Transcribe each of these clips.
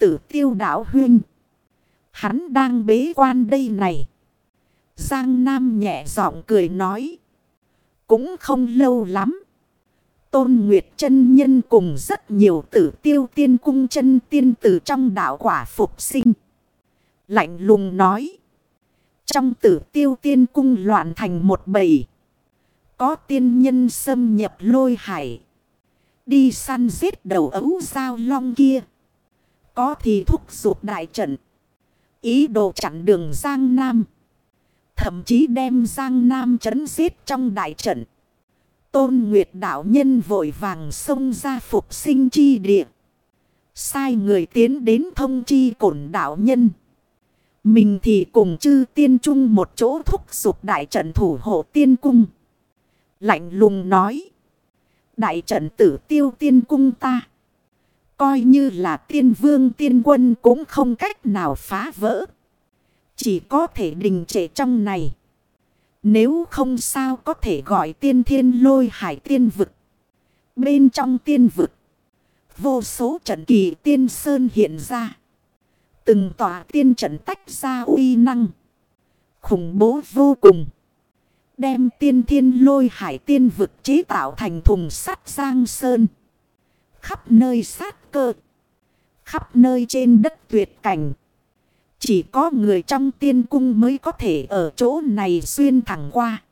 Tử tiêu đảo huynh. Hắn đang bế quan đây này. Giang Nam nhẹ giọng cười nói. Cũng không lâu lắm. Tôn Nguyệt chân nhân cùng rất nhiều tử tiêu tiên cung chân tiên tử trong đạo quả phục sinh. Lạnh lùng nói. Trong tử tiêu tiên cung loạn thành một bầy. Có tiên nhân xâm nhập lôi hải. Đi săn giết đầu ấu sao long kia. Có thì thúc giục đại trận. Ý đồ chặn đường Giang Nam. Thậm chí đem Giang Nam chấn giết trong đại trận. Tôn Nguyệt đạo nhân vội vàng xông ra phục sinh chi địa. Sai người tiến đến thông chi cổn đạo nhân. Mình thì cùng chư tiên trung một chỗ thúc giục đại trận thủ hộ tiên cung. Lạnh lùng nói. Đại trận tử tiêu tiên cung ta. Coi như là tiên vương tiên quân cũng không cách nào phá vỡ. Chỉ có thể đình trệ trong này. Nếu không sao có thể gọi tiên thiên lôi hải tiên vực. Bên trong tiên vực. Vô số trận kỳ tiên sơn hiện ra. Từng tòa tiên trận tách ra uy năng. Khủng bố vô cùng. Đem tiên thiên lôi hải tiên vực chế tạo thành thùng sắt giang sơn. Khắp nơi sát cơ. Khắp nơi trên đất tuyệt cảnh. Chỉ có người trong tiên cung mới có thể ở chỗ này xuyên thẳng qua.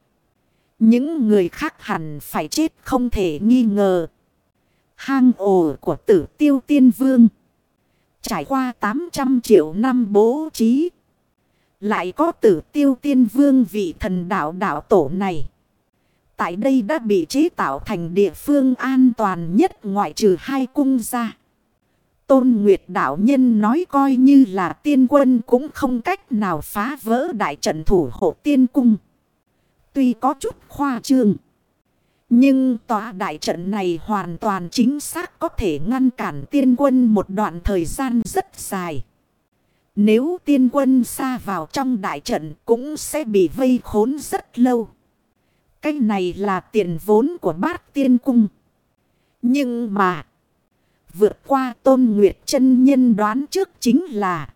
Những người khác hẳn phải chết không thể nghi ngờ. Hang ổ của tử tiêu tiên vương. Trải qua 800 triệu năm bố trí. Lại có tử tiêu tiên vương vị thần đạo đạo tổ này. Tại đây đã bị chế tạo thành địa phương an toàn nhất ngoại trừ hai cung ra. Tôn Nguyệt đạo nhân nói coi như là tiên quân cũng không cách nào phá vỡ đại trận thủ hộ tiên cung. Tuy có chút khoa trương. Nhưng tòa đại trận này hoàn toàn chính xác có thể ngăn cản tiên quân một đoạn thời gian rất dài. Nếu tiên quân xa vào trong đại trận cũng sẽ bị vây khốn rất lâu. Cái này là tiền vốn của bát tiên cung. Nhưng mà, vượt qua tôn nguyệt chân nhân đoán trước chính là,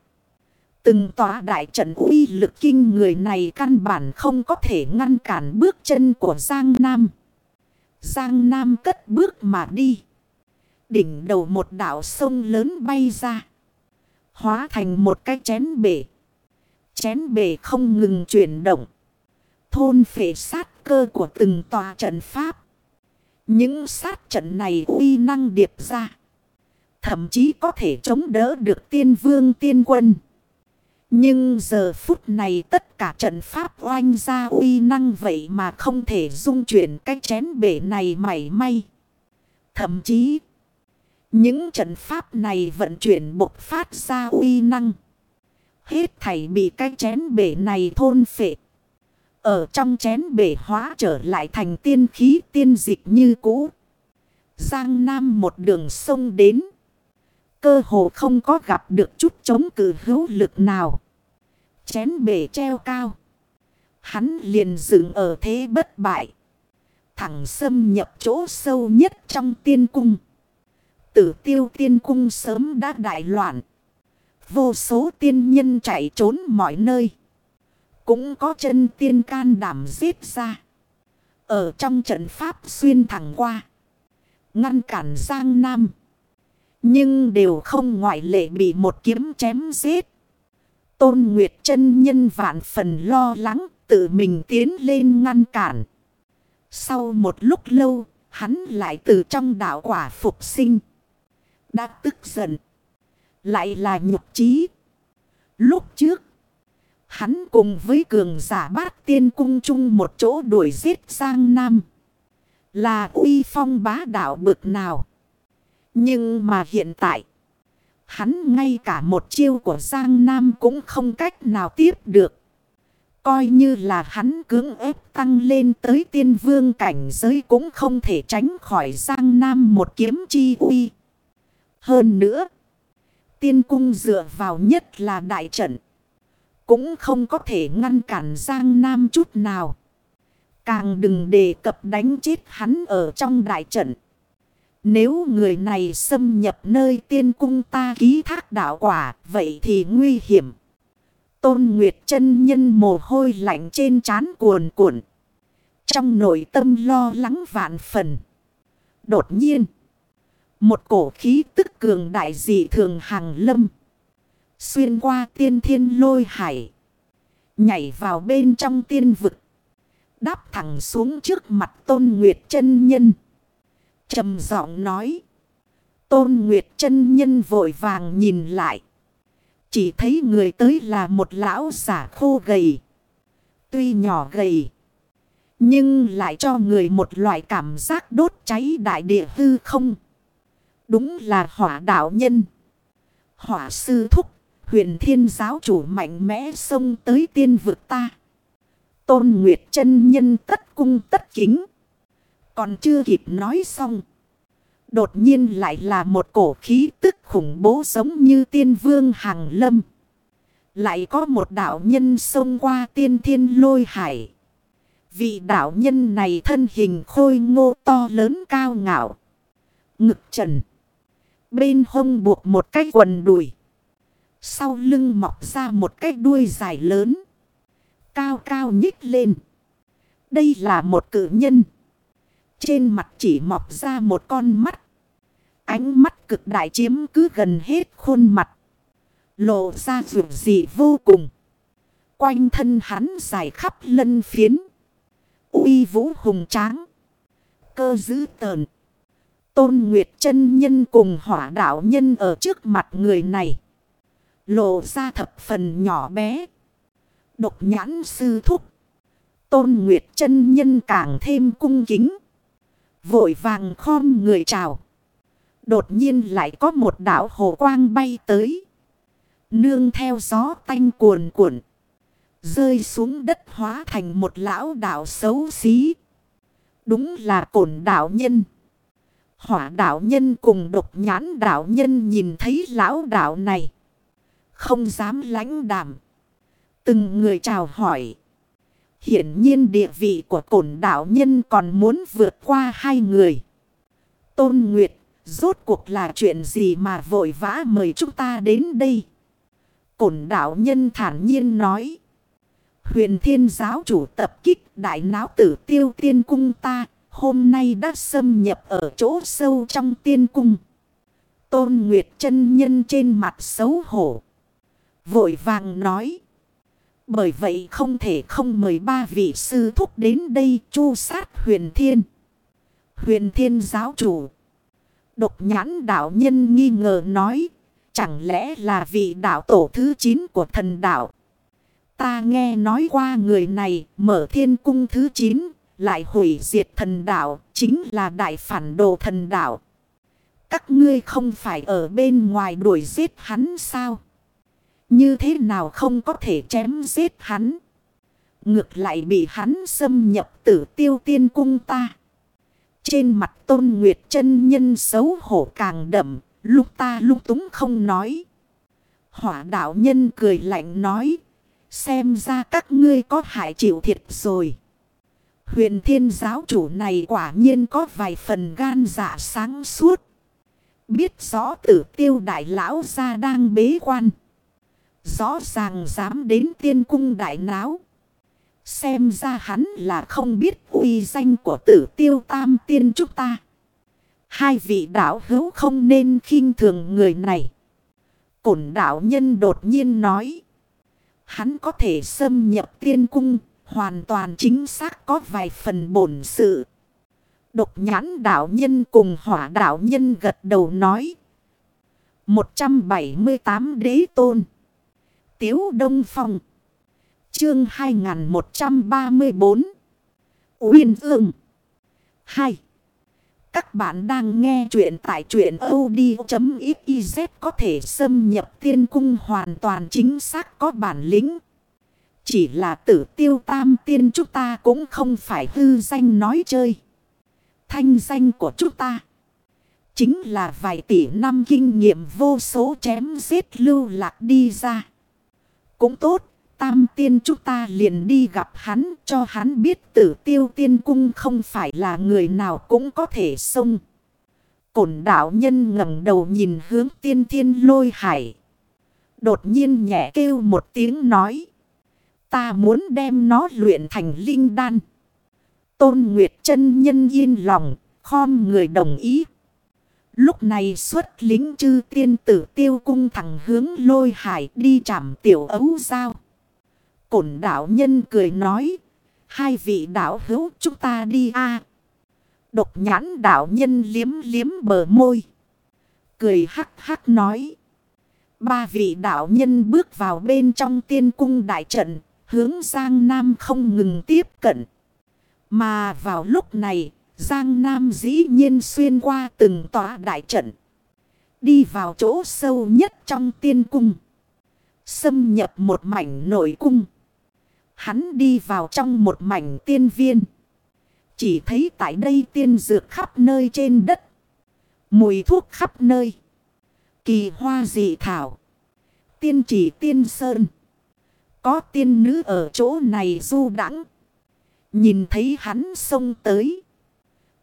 từng tòa đại trận uy lực kinh người này căn bản không có thể ngăn cản bước chân của Giang Nam. Giang Nam cất bước mà đi. Đỉnh đầu một đảo sông lớn bay ra. Hóa thành một cái chén bể. Chén bể không ngừng chuyển động. Thôn phệ sát cơ của từng tòa trận pháp. Những sát trận này uy năng điệp ra. Thậm chí có thể chống đỡ được tiên vương tiên quân. Nhưng giờ phút này tất cả trận pháp oanh ra uy năng vậy mà không thể dung chuyển cái chén bể này mảy may. Thậm chí, những trận pháp này vận chuyển bộc phát ra uy năng. Hết thảy bị cái chén bể này thôn phệ. Ở trong chén bể hóa trở lại thành tiên khí tiên dịch như cũ. Giang Nam một đường sông đến. Cơ hồ không có gặp được chút chống cử hữu lực nào. Chén bể treo cao. Hắn liền dựng ở thế bất bại. Thẳng xâm nhập chỗ sâu nhất trong tiên cung. Tử tiêu tiên cung sớm đã đại loạn. Vô số tiên nhân chạy trốn mọi nơi. Cũng có chân tiên can đảm giết ra. Ở trong trận pháp xuyên thẳng qua. Ngăn cản Giang Nam. Nhưng đều không ngoại lệ bị một kiếm chém giết. Tôn Nguyệt chân nhân vạn phần lo lắng tự mình tiến lên ngăn cản. Sau một lúc lâu, hắn lại từ trong đạo quả phục sinh. Đã tức giận. Lại là nhục trí. Lúc trước, hắn cùng với cường giả bát tiên cung chung một chỗ đuổi giết sang Nam. Là uy phong bá đạo bực nào. Nhưng mà hiện tại, hắn ngay cả một chiêu của Giang Nam cũng không cách nào tiếp được. Coi như là hắn cưỡng ép tăng lên tới tiên vương cảnh giới cũng không thể tránh khỏi Giang Nam một kiếm chi uy. Hơn nữa, tiên cung dựa vào nhất là đại trận. Cũng không có thể ngăn cản Giang Nam chút nào. Càng đừng đề cập đánh chết hắn ở trong đại trận. Nếu người này xâm nhập nơi tiên cung ta ký thác đạo quả, vậy thì nguy hiểm. Tôn Nguyệt chân nhân mồ hôi lạnh trên trán cuồn cuộn. Trong nội tâm lo lắng vạn phần. Đột nhiên. Một cổ khí tức cường đại dị thường hàng lâm. Xuyên qua tiên thiên lôi hải. Nhảy vào bên trong tiên vực. Đáp thẳng xuống trước mặt Tôn Nguyệt chân nhân trầm giọng nói. Tôn Nguyệt chân nhân vội vàng nhìn lại. Chỉ thấy người tới là một lão giả khô gầy. Tuy nhỏ gầy. Nhưng lại cho người một loại cảm giác đốt cháy đại địa hư không. Đúng là hỏa đạo nhân. Hỏa sư thúc. Huyền thiên giáo chủ mạnh mẽ xông tới tiên vực ta. Tôn Nguyệt chân nhân tất cung tất kính. Còn chưa kịp nói xong. Đột nhiên lại là một cổ khí tức khủng bố giống như tiên vương hàng lâm. Lại có một đạo nhân xông qua tiên thiên lôi hải. Vị đạo nhân này thân hình khôi ngô to lớn cao ngạo. Ngực trần. Bên hông buộc một cái quần đùi. Sau lưng mọc ra một cái đuôi dài lớn. Cao cao nhích lên. Đây là một cử nhân. Trên mặt chỉ mọc ra một con mắt. Ánh mắt cực đại chiếm cứ gần hết khuôn mặt. Lộ ra vượt dị vô cùng. Quanh thân hắn dài khắp lân phiến. uy vũ hùng tráng. Cơ dữ tờn. Tôn Nguyệt chân nhân cùng hỏa đạo nhân ở trước mặt người này. Lộ ra thập phần nhỏ bé. Độc nhãn sư thúc. Tôn Nguyệt chân nhân càng thêm cung kính. Vội vàng khom người chào. Đột nhiên lại có một đảo hồ quang bay tới. Nương theo gió tanh cuồn cuộn. Rơi xuống đất hóa thành một lão đảo xấu xí. Đúng là cổn đảo nhân. Hỏa đảo nhân cùng độc nhãn đảo nhân nhìn thấy lão đảo này. Không dám lãnh đảm. Từng người chào hỏi. Hiển nhiên địa vị của cổn đảo nhân còn muốn vượt qua hai người. Tôn Nguyệt, rốt cuộc là chuyện gì mà vội vã mời chúng ta đến đây? Cổn đảo nhân thản nhiên nói. Huyền thiên giáo chủ tập kích đại náo tử tiêu tiên cung ta. Hôm nay đã xâm nhập ở chỗ sâu trong tiên cung. Tôn Nguyệt chân nhân trên mặt xấu hổ. Vội vàng nói. Bởi vậy không thể không mời ba vị sư thúc đến đây chu sát huyền thiên. Huyền thiên giáo chủ. Độc nhãn đạo nhân nghi ngờ nói. Chẳng lẽ là vị đạo tổ thứ 9 của thần đạo. Ta nghe nói qua người này mở thiên cung thứ 9. Lại hủy diệt thần đạo. Chính là đại phản đồ thần đạo. Các ngươi không phải ở bên ngoài đuổi giết hắn sao? Như thế nào không có thể chém giết hắn. Ngược lại bị hắn xâm nhập tử tiêu tiên cung ta. Trên mặt tôn nguyệt chân nhân xấu hổ càng đậm. Lúc ta lúc túng không nói. Hỏa đạo nhân cười lạnh nói. Xem ra các ngươi có hại chịu thiệt rồi. Huyền thiên giáo chủ này quả nhiên có vài phần gan dạ sáng suốt. Biết rõ tử tiêu đại lão ra đang bế quan. Rõ ràng dám đến tiên cung đại náo. Xem ra hắn là không biết uy danh của tử tiêu tam tiên chúng ta. Hai vị đạo hữu không nên khinh thường người này. Cổn đạo nhân đột nhiên nói. Hắn có thể xâm nhập tiên cung, hoàn toàn chính xác có vài phần bổn sự. Độc nhãn đạo nhân cùng hỏa đạo nhân gật đầu nói. 178 đế tôn. Tiếu Đông Phong. Chương 2134. Uyên ương. 2. Các bạn đang nghe chuyện tại truyện od.xyz có thể xâm nhập tiên cung hoàn toàn chính xác có bản lĩnh. Chỉ là tử tiêu tam tiên chúng ta cũng không phải hư danh nói chơi. Thanh danh của chúng ta. Chính là vài tỷ năm kinh nghiệm vô số chém giết lưu lạc đi ra. Cũng tốt, tam tiên chúng ta liền đi gặp hắn cho hắn biết tử tiêu tiên cung không phải là người nào cũng có thể xông. Cổn đạo nhân ngẩng đầu nhìn hướng tiên thiên lôi hải. Đột nhiên nhẹ kêu một tiếng nói. Ta muốn đem nó luyện thành linh đan. Tôn Nguyệt chân nhân yên lòng, khom người đồng ý. Lúc này xuất lính chư tiên tử tiêu cung thẳng hướng lôi hải đi chạm tiểu ấu sao Cổn đạo nhân cười nói. Hai vị đạo hữu chúng ta đi a Độc nhãn đạo nhân liếm liếm bờ môi. Cười hắc hắc nói. Ba vị đạo nhân bước vào bên trong tiên cung đại trận. Hướng sang Nam không ngừng tiếp cận. Mà vào lúc này, Giang Nam dĩ nhiên xuyên qua từng tòa đại trận. Đi vào chỗ sâu nhất trong tiên cung. Xâm nhập một mảnh nội cung. Hắn đi vào trong một mảnh tiên viên. Chỉ thấy tại đây tiên dược khắp nơi trên đất. Mùi thuốc khắp nơi. Kỳ hoa dị thảo. Tiên chỉ tiên sơn. Có tiên nữ ở chỗ này du đãng Nhìn thấy hắn xông tới.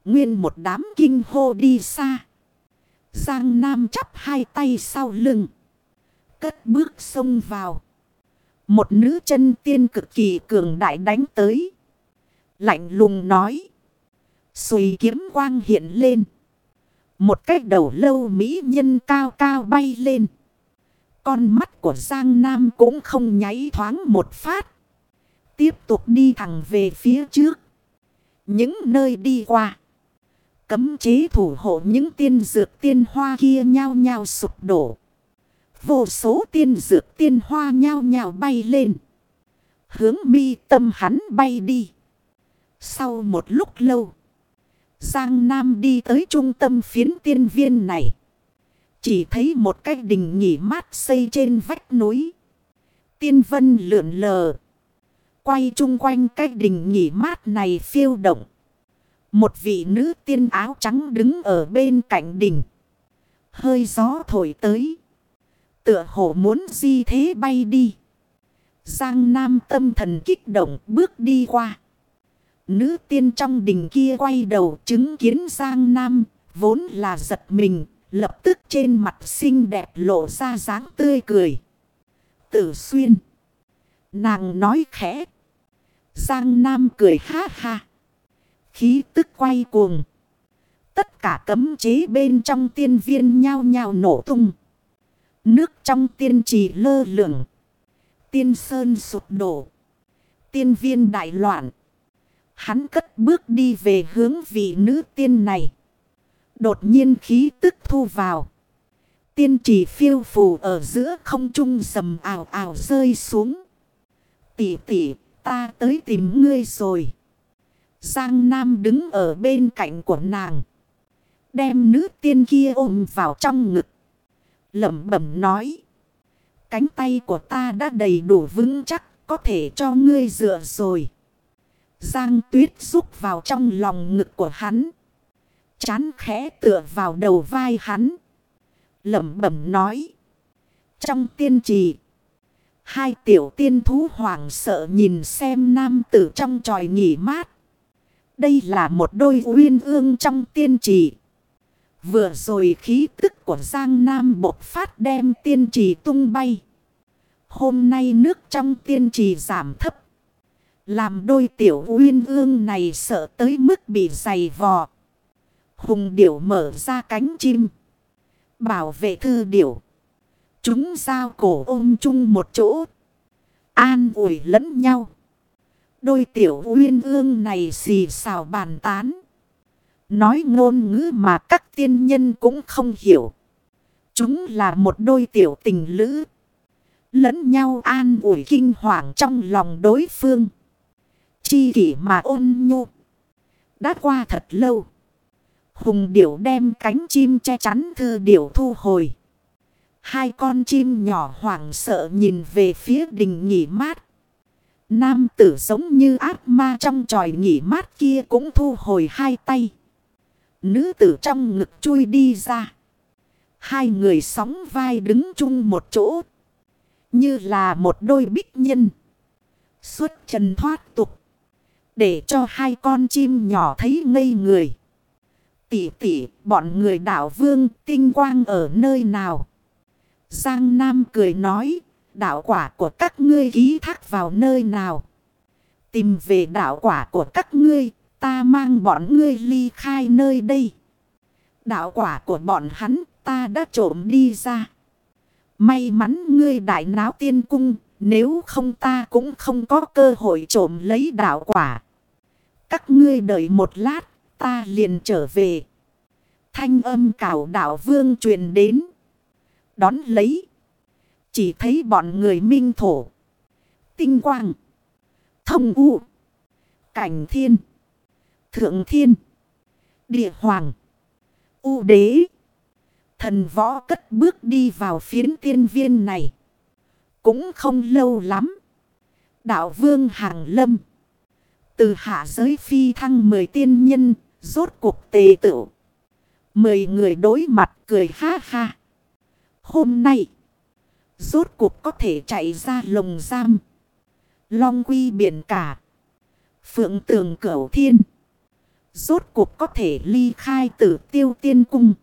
Nguyên một đám kinh hô đi xa. Giang Nam chắp hai tay sau lưng. Cất bước xông vào. Một nữ chân tiên cực kỳ cường đại đánh tới. Lạnh lùng nói. Xùy kiếm quang hiện lên. Một cái đầu lâu mỹ nhân cao cao bay lên. Con mắt của Giang Nam cũng không nháy thoáng một phát. Tiếp tục đi thẳng về phía trước. Những nơi đi qua. Cấm chế thủ hộ những tiên dược tiên hoa kia nhao nhao sụp đổ. Vô số tiên dược tiên hoa nhao nhao bay lên. Hướng mi tâm hắn bay đi. Sau một lúc lâu. Giang Nam đi tới trung tâm phiến tiên viên này. Chỉ thấy một cái đình nghỉ mát xây trên vách núi. Tiên vân lượn lờ. Quay chung quanh cái đình nghỉ mát này phiêu động. Một vị nữ tiên áo trắng đứng ở bên cạnh đình. Hơi gió thổi tới. Tựa hồ muốn di thế bay đi. Giang Nam tâm thần kích động bước đi qua. Nữ tiên trong đình kia quay đầu chứng kiến Giang Nam. Vốn là giật mình. Lập tức trên mặt xinh đẹp lộ ra dáng tươi cười. Tử xuyên. Nàng nói khẽ. Giang Nam cười ha ha. Khí tức quay cuồng. Tất cả cấm chế bên trong tiên viên nhao nhao nổ tung. Nước trong tiên trì lơ lửng. Tiên sơn sụp đổ. Tiên viên đại loạn. Hắn cất bước đi về hướng vị nữ tiên này. Đột nhiên khí tức thu vào. Tiên trì phiêu phù ở giữa không trung sầm ảo ảo rơi xuống. Tỷ tỷ, ta tới tìm ngươi rồi. Giang Nam đứng ở bên cạnh của nàng. Đem nữ tiên kia ôm vào trong ngực. Lẩm bẩm nói. Cánh tay của ta đã đầy đủ vững chắc. Có thể cho ngươi dựa rồi. Giang tuyết rúc vào trong lòng ngực của hắn. Chán khẽ tựa vào đầu vai hắn. Lẩm bẩm nói. Trong tiên trì. Hai tiểu tiên thú hoảng sợ nhìn xem nam tử trong tròi nghỉ mát. Đây là một đôi uyên ương trong tiên trì. Vừa rồi khí tức của Giang Nam bộc phát đem tiên trì tung bay. Hôm nay nước trong tiên trì giảm thấp. Làm đôi tiểu uyên ương này sợ tới mức bị dày vò. Hùng điểu mở ra cánh chim. Bảo vệ thư điểu. Chúng giao cổ ôm chung một chỗ. An ủi lẫn nhau. Đôi tiểu uyên ương này xì xào bàn tán. Nói ngôn ngữ mà các tiên nhân cũng không hiểu. Chúng là một đôi tiểu tình lữ. Lẫn nhau an ủi kinh hoàng trong lòng đối phương. Chi kỷ mà ôn nhu. Đã qua thật lâu. Hùng điểu đem cánh chim che chắn thư điểu thu hồi. Hai con chim nhỏ hoảng sợ nhìn về phía đình nghỉ mát. Nam tử giống như ác ma trong tròi nghỉ mát kia cũng thu hồi hai tay. Nữ tử trong ngực chui đi ra. Hai người sóng vai đứng chung một chỗ. Như là một đôi bích nhân. Xuất chân thoát tục. Để cho hai con chim nhỏ thấy ngây người. Tỷ tỷ, bọn người đảo vương tinh quang ở nơi nào? Giang Nam cười nói, đạo quả của các ngươi ký thác vào nơi nào? Tìm về đạo quả của các ngươi, ta mang bọn ngươi ly khai nơi đây. Đạo quả của bọn hắn ta đã trộm đi ra. May mắn ngươi đại náo tiên cung, nếu không ta cũng không có cơ hội trộm lấy đạo quả. Các ngươi đợi một lát, ta liền trở về. Thanh âm cảo đạo vương truyền đến. Đón lấy. Chỉ thấy bọn người minh thổ. Tinh quang. Thông u. Cảnh thiên. Thượng thiên. Địa hoàng. U đế. Thần võ cất bước đi vào phiến tiên viên này. Cũng không lâu lắm. Đạo vương hàng lâm. Từ hạ giới phi thăng mười tiên nhân. Rốt cuộc tề tựu. Mười người đối mặt cười ha ha. Hôm nay. Rốt cuộc có thể chạy ra lồng giam. Long quy biển cả. Phượng tường cửu thiên. Rốt cuộc có thể ly khai tử tiêu tiên cung.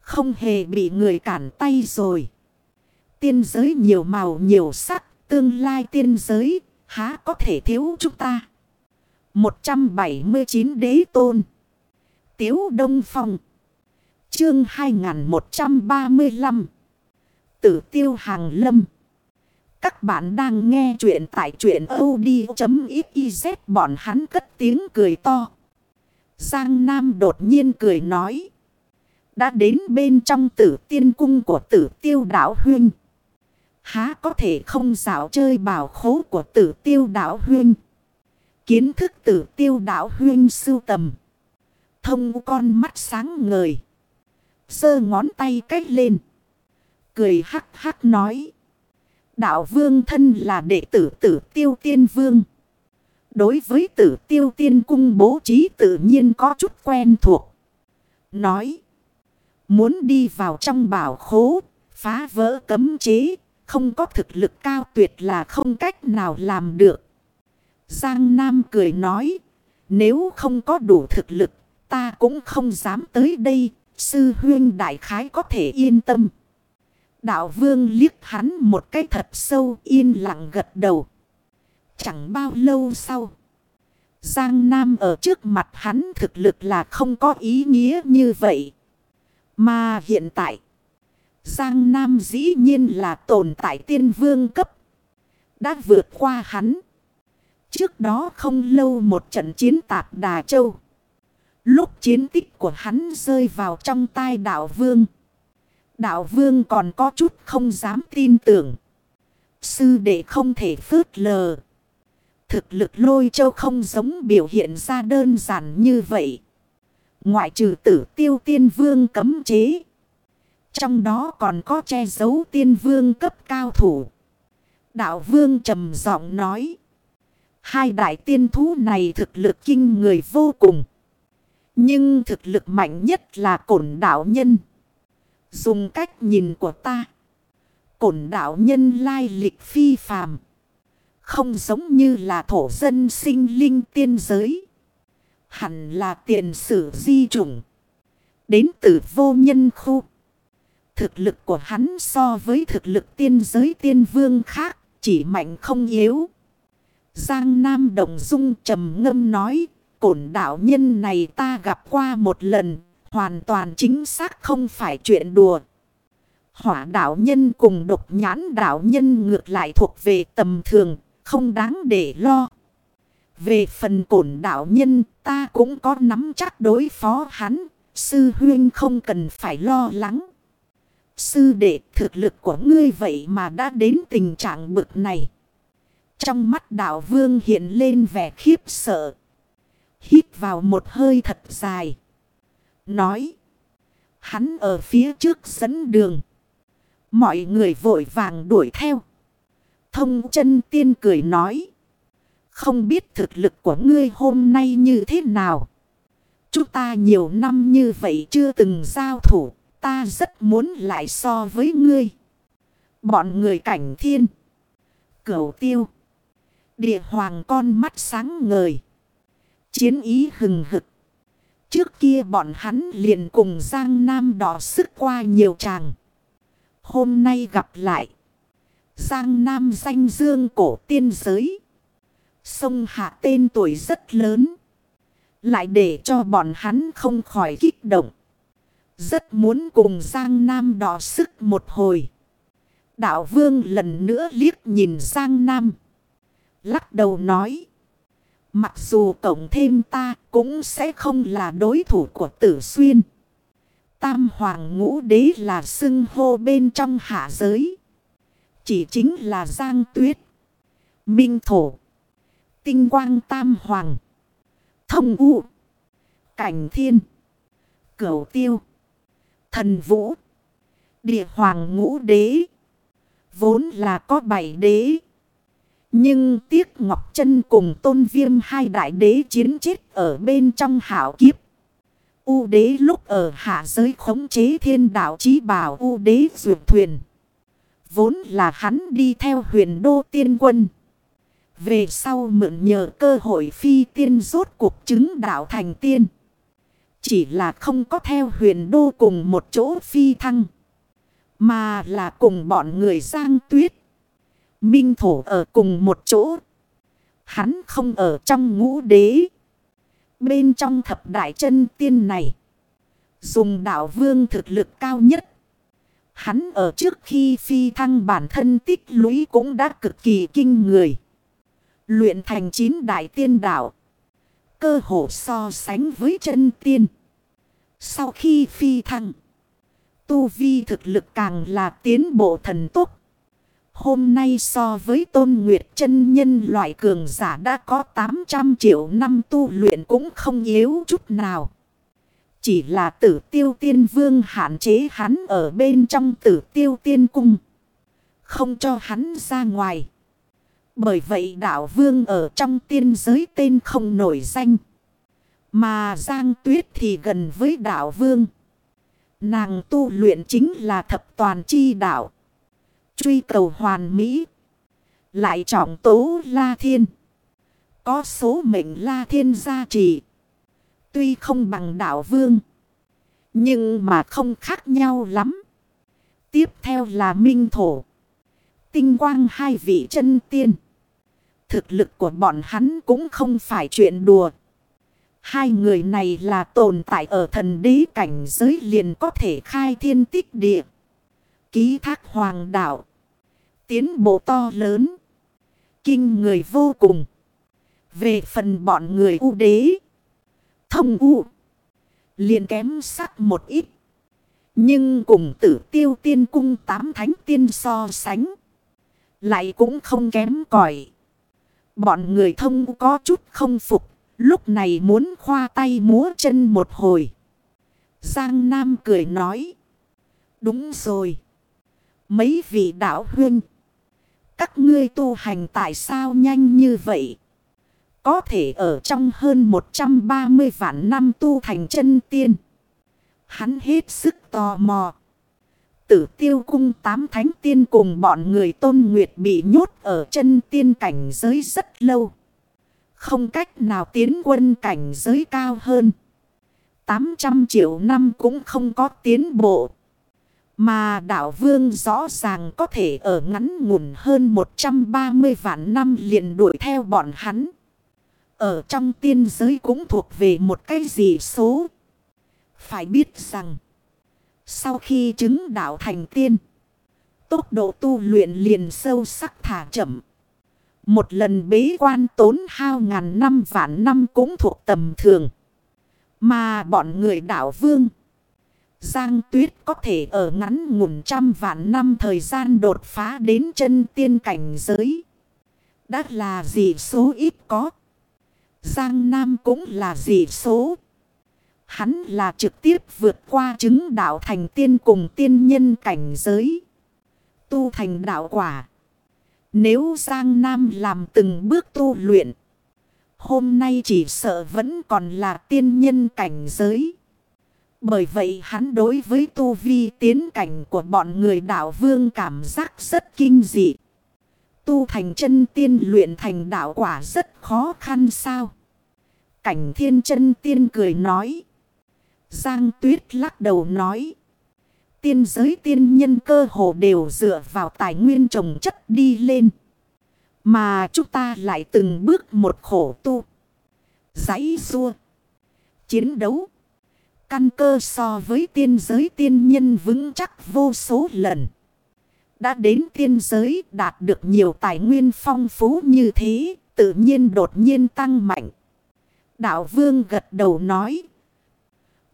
Không hề bị người cản tay rồi. Tiên giới nhiều màu nhiều sắc. Tương lai tiên giới, há có thể thiếu chúng ta. 179 đế tôn. Tiếu Đông Phong. Chương 2135. Tử tiêu hàng lâm. Các bạn đang nghe chuyện tại chuyện od.xyz bọn hắn cất tiếng cười to. Giang Nam đột nhiên cười nói. Đã đến bên trong tử tiên cung của tử tiêu đảo huynh. Há có thể không dạo chơi bảo khố của tử tiêu đảo huynh. Kiến thức tử tiêu đảo huynh sưu tầm. Thông con mắt sáng ngời. Sơ ngón tay cách lên. Cười hắc hắc nói. Đạo vương thân là đệ tử tử tiêu tiên vương. Đối với tử tiêu tiên cung bố trí tự nhiên có chút quen thuộc. Nói. Muốn đi vào trong bảo khố. Phá vỡ cấm chế. Không có thực lực cao tuyệt là không cách nào làm được. Giang Nam cười nói. Nếu không có đủ thực lực. Ta cũng không dám tới đây. Sư huyên đại khái có thể yên tâm. Đạo vương liếc hắn một cái thật sâu yên lặng gật đầu. Chẳng bao lâu sau. Giang Nam ở trước mặt hắn thực lực là không có ý nghĩa như vậy. Mà hiện tại. Giang Nam dĩ nhiên là tồn tại tiên vương cấp. Đã vượt qua hắn. Trước đó không lâu một trận chiến tạp Đà Châu. Lúc chiến tích của hắn rơi vào trong tay đạo vương. Đạo vương còn có chút không dám tin tưởng. Sư đệ không thể phớt lờ. Thực lực lôi châu không giống biểu hiện ra đơn giản như vậy. Ngoại trừ tử tiêu tiên vương cấm chế. Trong đó còn có che giấu tiên vương cấp cao thủ. Đạo vương trầm giọng nói. Hai đại tiên thú này thực lực kinh người vô cùng. Nhưng thực lực mạnh nhất là cổn đạo nhân. Dùng cách nhìn của ta. Cổn đạo nhân lai lịch phi phàm. Không giống như là thổ dân sinh linh tiên giới. Hẳn là tiền sử di chủng. Đến từ vô nhân khu. Thực lực của hắn so với thực lực tiên giới tiên vương khác. Chỉ mạnh không yếu. Giang Nam Đồng Dung trầm ngâm nói. Cổn đạo nhân này ta gặp qua một lần. Hoàn toàn chính xác không phải chuyện đùa. Hỏa đạo nhân cùng độc nhãn đạo nhân ngược lại thuộc về tầm thường, không đáng để lo. Về phần cổn đạo nhân ta cũng có nắm chắc đối phó hắn, sư huyên không cần phải lo lắng. Sư đệ thực lực của ngươi vậy mà đã đến tình trạng bực này. Trong mắt đạo vương hiện lên vẻ khiếp sợ. Hít vào một hơi thật dài. Nói. Hắn ở phía trước dẫn đường. Mọi người vội vàng đuổi theo. Thông chân tiên cười nói. Không biết thực lực của ngươi hôm nay như thế nào. Chúng ta nhiều năm như vậy chưa từng giao thủ. Ta rất muốn lại so với ngươi. Bọn người cảnh thiên. Cửu tiêu. Địa hoàng con mắt sáng ngời. Chiến ý hừng hực. Trước kia bọn hắn liền cùng Giang Nam đỏ sức qua nhiều chàng. Hôm nay gặp lại. Giang Nam danh dương cổ tiên giới. Sông hạ tên tuổi rất lớn. Lại để cho bọn hắn không khỏi kích động. Rất muốn cùng Giang Nam đỏ sức một hồi. Đạo vương lần nữa liếc nhìn Giang Nam. Lắc đầu nói. Mặc dù cộng thêm ta cũng sẽ không là đối thủ của tử xuyên. Tam hoàng ngũ đế là xưng hô bên trong hạ giới. Chỉ chính là Giang Tuyết. Minh Thổ. Tinh quang Tam Hoàng. Thông U. Cảnh Thiên. Cửu Tiêu. Thần Vũ. Địa Hoàng ngũ đế. Vốn là có bảy đế. Nhưng tiếc Ngọc chân cùng tôn viêm hai đại đế chiến chết ở bên trong hảo kiếp. U đế lúc ở hạ giới khống chế thiên đạo chí bảo U đế dược thuyền. Vốn là hắn đi theo huyền đô tiên quân. Về sau mượn nhờ cơ hội phi tiên rốt cuộc chứng đạo thành tiên. Chỉ là không có theo huyền đô cùng một chỗ phi thăng. Mà là cùng bọn người giang tuyết. Minh thổ ở cùng một chỗ. Hắn không ở trong ngũ đế. Bên trong thập đại chân tiên này. Dùng đạo vương thực lực cao nhất. Hắn ở trước khi phi thăng bản thân tích lũy cũng đã cực kỳ kinh người. Luyện thành chín đại tiên đạo. Cơ hồ so sánh với chân tiên. Sau khi phi thăng. Tu vi thực lực càng là tiến bộ thần tốc. Hôm nay so với tôn nguyệt chân nhân loại cường giả đã có 800 triệu năm tu luyện cũng không yếu chút nào. Chỉ là tử tiêu tiên vương hạn chế hắn ở bên trong tử tiêu tiên cung. Không cho hắn ra ngoài. Bởi vậy đạo vương ở trong tiên giới tên không nổi danh. Mà Giang Tuyết thì gần với đạo vương. Nàng tu luyện chính là thập toàn chi đạo. Truy cầu hoàn mỹ. Lại trọng tố La Thiên. Có số mệnh La Thiên gia trì. Tuy không bằng đạo vương. Nhưng mà không khác nhau lắm. Tiếp theo là Minh Thổ. Tinh quang hai vị chân tiên. Thực lực của bọn hắn cũng không phải chuyện đùa. Hai người này là tồn tại ở thần đế cảnh giới liền có thể khai thiên tích địa. Ký thác hoàng đạo. Tiến bộ to lớn. Kinh người vô cùng. Về phần bọn người u đế. Thông u. Liền kém sắc một ít. Nhưng cùng tử tiêu tiên cung tám thánh tiên so sánh. Lại cũng không kém cỏi Bọn người thông có chút không phục. Lúc này muốn khoa tay múa chân một hồi. Giang Nam cười nói. Đúng rồi. Mấy vị đạo huynh. Các ngươi tu hành tại sao nhanh như vậy? Có thể ở trong hơn 130 vạn năm tu thành chân tiên. Hắn hết sức tò mò. Tử tiêu cung tám thánh tiên cùng bọn người tôn nguyệt bị nhốt ở chân tiên cảnh giới rất lâu. Không cách nào tiến quân cảnh giới cao hơn. 800 triệu năm cũng không có tiến bộ. Mà đạo vương rõ ràng có thể ở ngắn ngủn hơn 130 vạn năm liền đuổi theo bọn hắn. Ở trong tiên giới cũng thuộc về một cái gì số. Phải biết rằng. Sau khi chứng đạo thành tiên. Tốc độ tu luyện liền sâu sắc thả chậm. Một lần bế quan tốn hao ngàn năm vạn năm cũng thuộc tầm thường. Mà bọn người đạo vương. Giang tuyết có thể ở ngắn ngủn trăm vạn năm thời gian đột phá đến chân tiên cảnh giới. Đã là gì số ít có. Giang Nam cũng là dị số. Hắn là trực tiếp vượt qua chứng đạo thành tiên cùng tiên nhân cảnh giới. Tu thành đạo quả. Nếu Giang Nam làm từng bước tu luyện. Hôm nay chỉ sợ vẫn còn là tiên nhân cảnh giới. Bởi vậy hắn đối với tu vi tiến cảnh của bọn người đạo vương cảm giác rất kinh dị. Tu thành chân tiên luyện thành đạo quả rất khó khăn sao. Cảnh thiên chân tiên cười nói. Giang Tuyết lắc đầu nói. Tiên giới tiên nhân cơ hồ đều dựa vào tài nguyên trồng chất đi lên. Mà chúng ta lại từng bước một khổ tu. Giấy xua. Chiến đấu. Căn cơ so với tiên giới tiên nhân vững chắc vô số lần. Đã đến tiên giới đạt được nhiều tài nguyên phong phú như thế, tự nhiên đột nhiên tăng mạnh. Đạo vương gật đầu nói.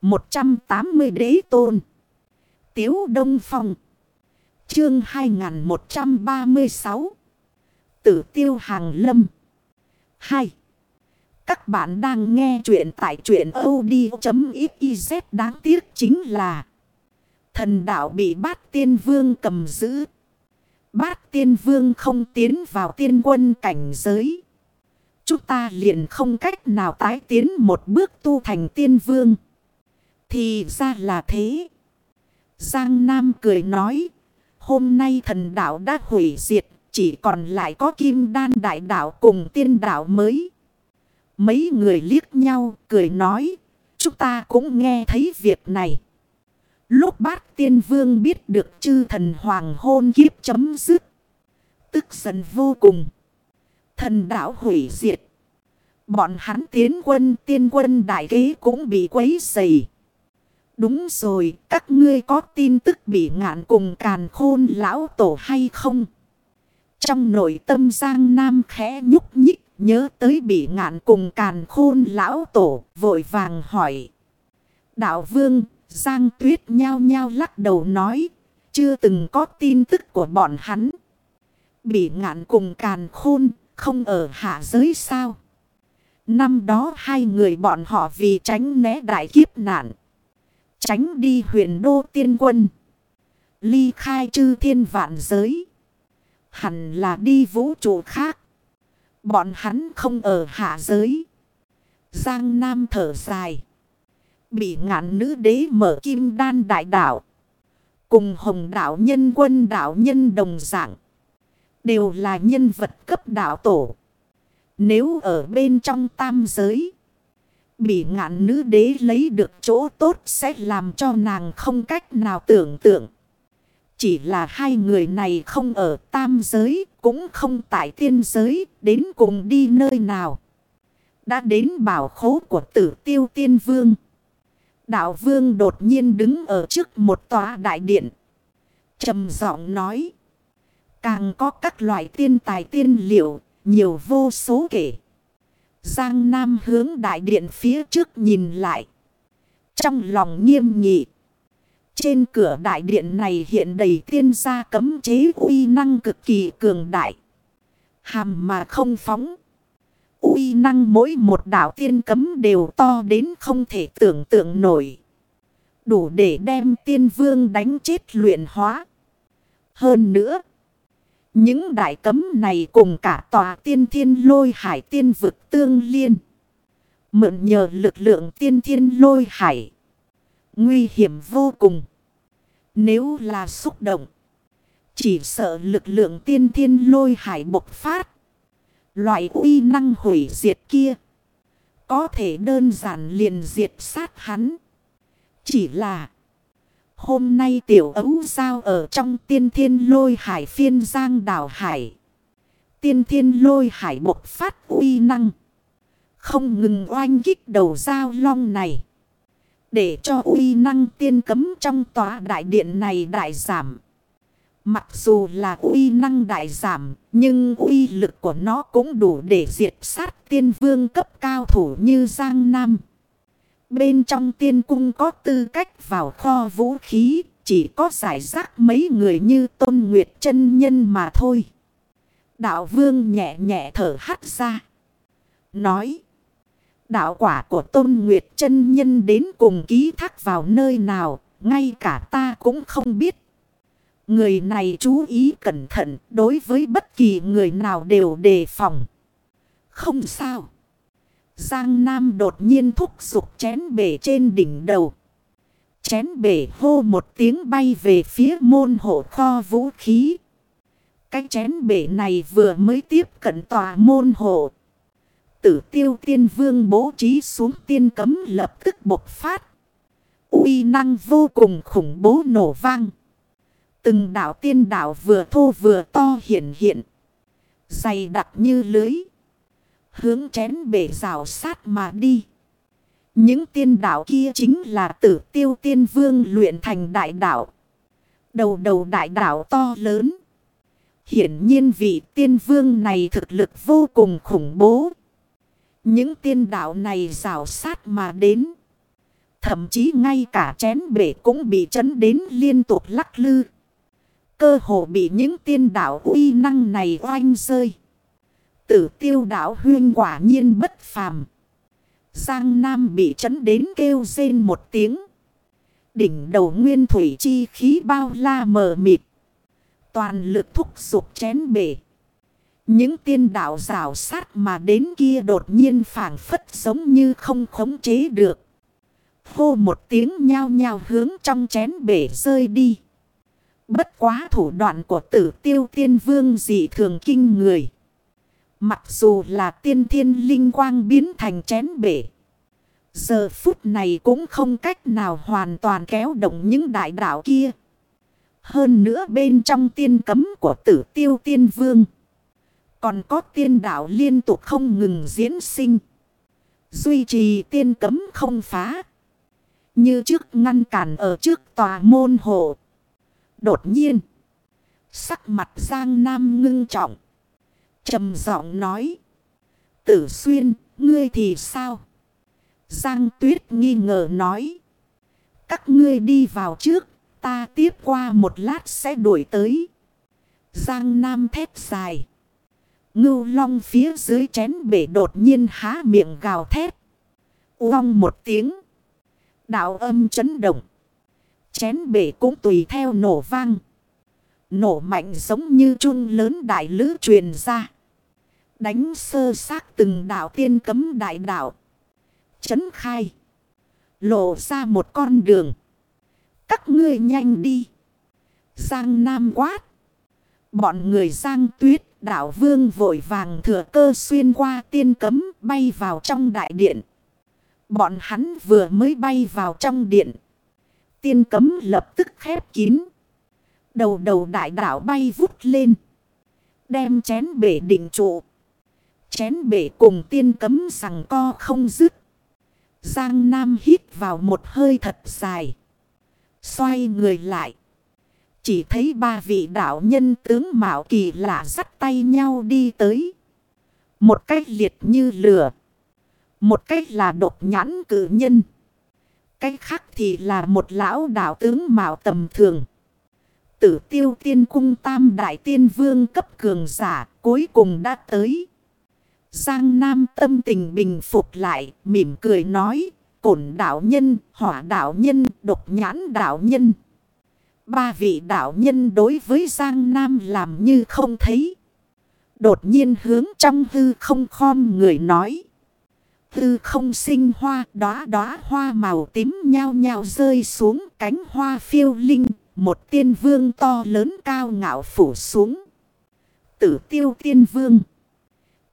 180 đế tôn. Tiếu Đông Phong. Chương 2136. Tử tiêu hàng lâm. 2. Các bạn đang nghe chuyện tại chuyện od.xyz đáng tiếc chính là Thần đạo bị bát tiên vương cầm giữ. Bát tiên vương không tiến vào tiên quân cảnh giới. Chúng ta liền không cách nào tái tiến một bước tu thành tiên vương. Thì ra là thế. Giang Nam cười nói. Hôm nay thần đạo đã hủy diệt. Chỉ còn lại có kim đan đại đạo cùng tiên đạo mới. Mấy người liếc nhau cười nói. Chúng ta cũng nghe thấy việc này. Lúc bát tiên vương biết được chư thần hoàng hôn kiếp chấm dứt. Tức giận vô cùng. Thần đảo hủy diệt. Bọn hắn tiến quân tiên quân đại kế cũng bị quấy dày. Đúng rồi, các ngươi có tin tức bị ngạn cùng càn khôn lão tổ hay không? Trong nội tâm Giang Nam khẽ nhúc nhích, nhớ tới bị ngạn cùng càn khôn lão tổ, vội vàng hỏi. Đạo vương, Giang Tuyết nhao nhao lắc đầu nói, chưa từng có tin tức của bọn hắn. Bị ngạn cùng càn khôn, không ở hạ giới sao? Năm đó hai người bọn họ vì tránh né đại kiếp nạn. Tránh đi huyền đô tiên quân. Ly khai chư thiên vạn giới. Hẳn là đi vũ trụ khác. Bọn hắn không ở hạ giới. Giang Nam thở dài. Bị ngạn nữ đế mở kim đan đại đạo. Cùng hồng đạo nhân, quân đạo nhân đồng dạng. Đều là nhân vật cấp đạo tổ. Nếu ở bên trong tam giới. Bị ngạn nữ đế lấy được chỗ tốt sẽ làm cho nàng không cách nào tưởng tượng. Chỉ là hai người này không ở tam giới, cũng không tại tiên giới, đến cùng đi nơi nào. Đã đến bảo khố của tử tiêu tiên vương. Đạo vương đột nhiên đứng ở trước một tòa đại điện. trầm giọng nói. Càng có các loại tiên tài tiên liệu, nhiều vô số kể. Giang Nam hướng đại điện phía trước nhìn lại. Trong lòng nghiêm nghị. Trên cửa đại điện này hiện đầy tiên gia cấm chế uy năng cực kỳ cường đại. Hàm mà không phóng. uy năng mỗi một đảo tiên cấm đều to đến không thể tưởng tượng nổi. Đủ để đem tiên vương đánh chết luyện hóa. Hơn nữa. Những đại cấm này cùng cả tòa tiên thiên lôi hải tiên vực tương liên. Mượn nhờ lực lượng tiên thiên lôi hải. Nguy hiểm vô cùng. Nếu là xúc động. Chỉ sợ lực lượng tiên thiên lôi hải bộc phát. Loại uy năng hủy diệt kia. Có thể đơn giản liền diệt sát hắn. Chỉ là. Hôm nay tiểu ấu sao ở trong tiên thiên lôi hải phiên giang đảo hải. Tiên thiên lôi hải bộc phát uy năng. Không ngừng oanh kích đầu dao long này. Để cho uy năng tiên cấm trong tòa đại điện này đại giảm. Mặc dù là uy năng đại giảm, nhưng uy lực của nó cũng đủ để diệt sát tiên vương cấp cao thủ như Giang Nam. Bên trong tiên cung có tư cách vào kho vũ khí, chỉ có giải rác mấy người như Tôn Nguyệt chân nhân mà thôi. Đạo vương nhẹ nhẹ thở hắt ra. Nói. Đạo quả của Tôn Nguyệt chân nhân đến cùng ký thác vào nơi nào, ngay cả ta cũng không biết. Người này chú ý cẩn thận, đối với bất kỳ người nào đều đề phòng. Không sao. Giang Nam đột nhiên thúc giục chén bể trên đỉnh đầu. Chén bể hô một tiếng bay về phía môn hộ kho vũ khí. Cái chén bể này vừa mới tiếp cận tòa môn hộ. Tử tiêu tiên vương bố trí xuống tiên cấm lập tức bộc phát. uy năng vô cùng khủng bố nổ vang. Từng đảo tiên đảo vừa thô vừa to hiện hiện. Dày đặc như lưới. Hướng chén bể rào sát mà đi. Những tiên đảo kia chính là tử tiêu tiên vương luyện thành đại đảo. Đầu đầu đại đảo to lớn. Hiển nhiên vị tiên vương này thực lực vô cùng khủng bố. Những tiên đạo này rào sát mà đến. Thậm chí ngay cả chén bể cũng bị chấn đến liên tục lắc lư. Cơ hồ bị những tiên đạo uy năng này oanh rơi. Tử tiêu đạo huyên quả nhiên bất phàm. Giang Nam bị chấn đến kêu rên một tiếng. Đỉnh đầu nguyên thủy chi khí bao la mờ mịt. Toàn lực thúc dục chén bể. Những tiên đạo rào sát mà đến kia đột nhiên phản phất giống như không khống chế được. Hô một tiếng nhao nhao hướng trong chén bể rơi đi. Bất quá thủ đoạn của tử tiêu tiên vương dị thường kinh người. Mặc dù là tiên thiên linh quang biến thành chén bể. Giờ phút này cũng không cách nào hoàn toàn kéo động những đại đạo kia. Hơn nữa bên trong tiên cấm của tử tiêu tiên vương. Còn có tiên đạo liên tục không ngừng diễn sinh. Duy trì tiên cấm không phá. Như trước ngăn cản ở trước tòa môn hộ. Đột nhiên. Sắc mặt Giang Nam ngưng trọng. trầm giọng nói. Tử xuyên, ngươi thì sao? Giang Tuyết nghi ngờ nói. Các ngươi đi vào trước, ta tiếp qua một lát sẽ đuổi tới. Giang Nam thét dài. Ngưu long phía dưới chén bể đột nhiên há miệng gào thét. Uong một tiếng. Đạo âm chấn động. Chén bể cũng tùy theo nổ vang. Nổ mạnh giống như chun lớn đại lứ truyền ra. Đánh sơ xác từng đạo tiên cấm đại đạo. Chấn khai. Lộ ra một con đường. Các ngươi nhanh đi. Giang Nam quát. Bọn người Giang Tuyết đảo vương vội vàng thừa cơ xuyên qua tiên cấm bay vào trong đại điện. Bọn hắn vừa mới bay vào trong điện. Tiên cấm lập tức khép kín. Đầu đầu đại đảo bay vút lên. Đem chén bể định trụ. Chén bể cùng tiên cấm rằng co không dứt. Giang Nam hít vào một hơi thật dài. Xoay người lại. Chỉ thấy ba vị đạo nhân tướng Mạo Kỳ lạ dắt tay nhau đi tới. Một cách liệt như lửa. Một cách là độc nhãn cử nhân. Cách khác thì là một lão đạo tướng Mạo tầm thường. Tử tiêu tiên cung tam đại tiên vương cấp cường giả cuối cùng đã tới. Giang Nam tâm tình bình phục lại, mỉm cười nói, cổn đạo nhân, hỏa đạo nhân, độc nhãn đạo nhân. Ba vị đạo nhân đối với Giang Nam làm như không thấy. Đột nhiên hướng trong hư không khom người nói. Hư không sinh hoa, đóa đóa hoa màu tím nhao nhao rơi xuống cánh hoa phiêu linh. Một tiên vương to lớn cao ngạo phủ xuống. Tử tiêu tiên vương.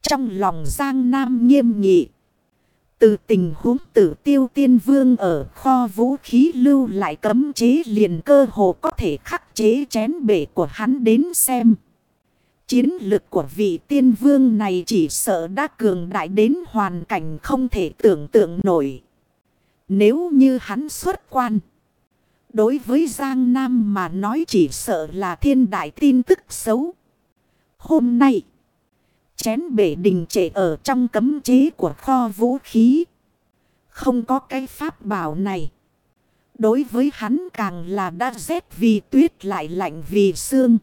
Trong lòng Giang Nam nghiêm nghị. Từ tình huống tử tiêu tiên vương ở kho vũ khí lưu lại cấm chế liền cơ hồ có thể khắc chế chén bể của hắn đến xem. Chiến lực của vị tiên vương này chỉ sợ đã cường đại đến hoàn cảnh không thể tưởng tượng nổi. Nếu như hắn xuất quan. Đối với Giang Nam mà nói chỉ sợ là thiên đại tin tức xấu. Hôm nay. Chén bể đình trệ ở trong cấm chế của kho vũ khí. Không có cái pháp bảo này. Đối với hắn càng là đã rét vì tuyết lại lạnh vì xương.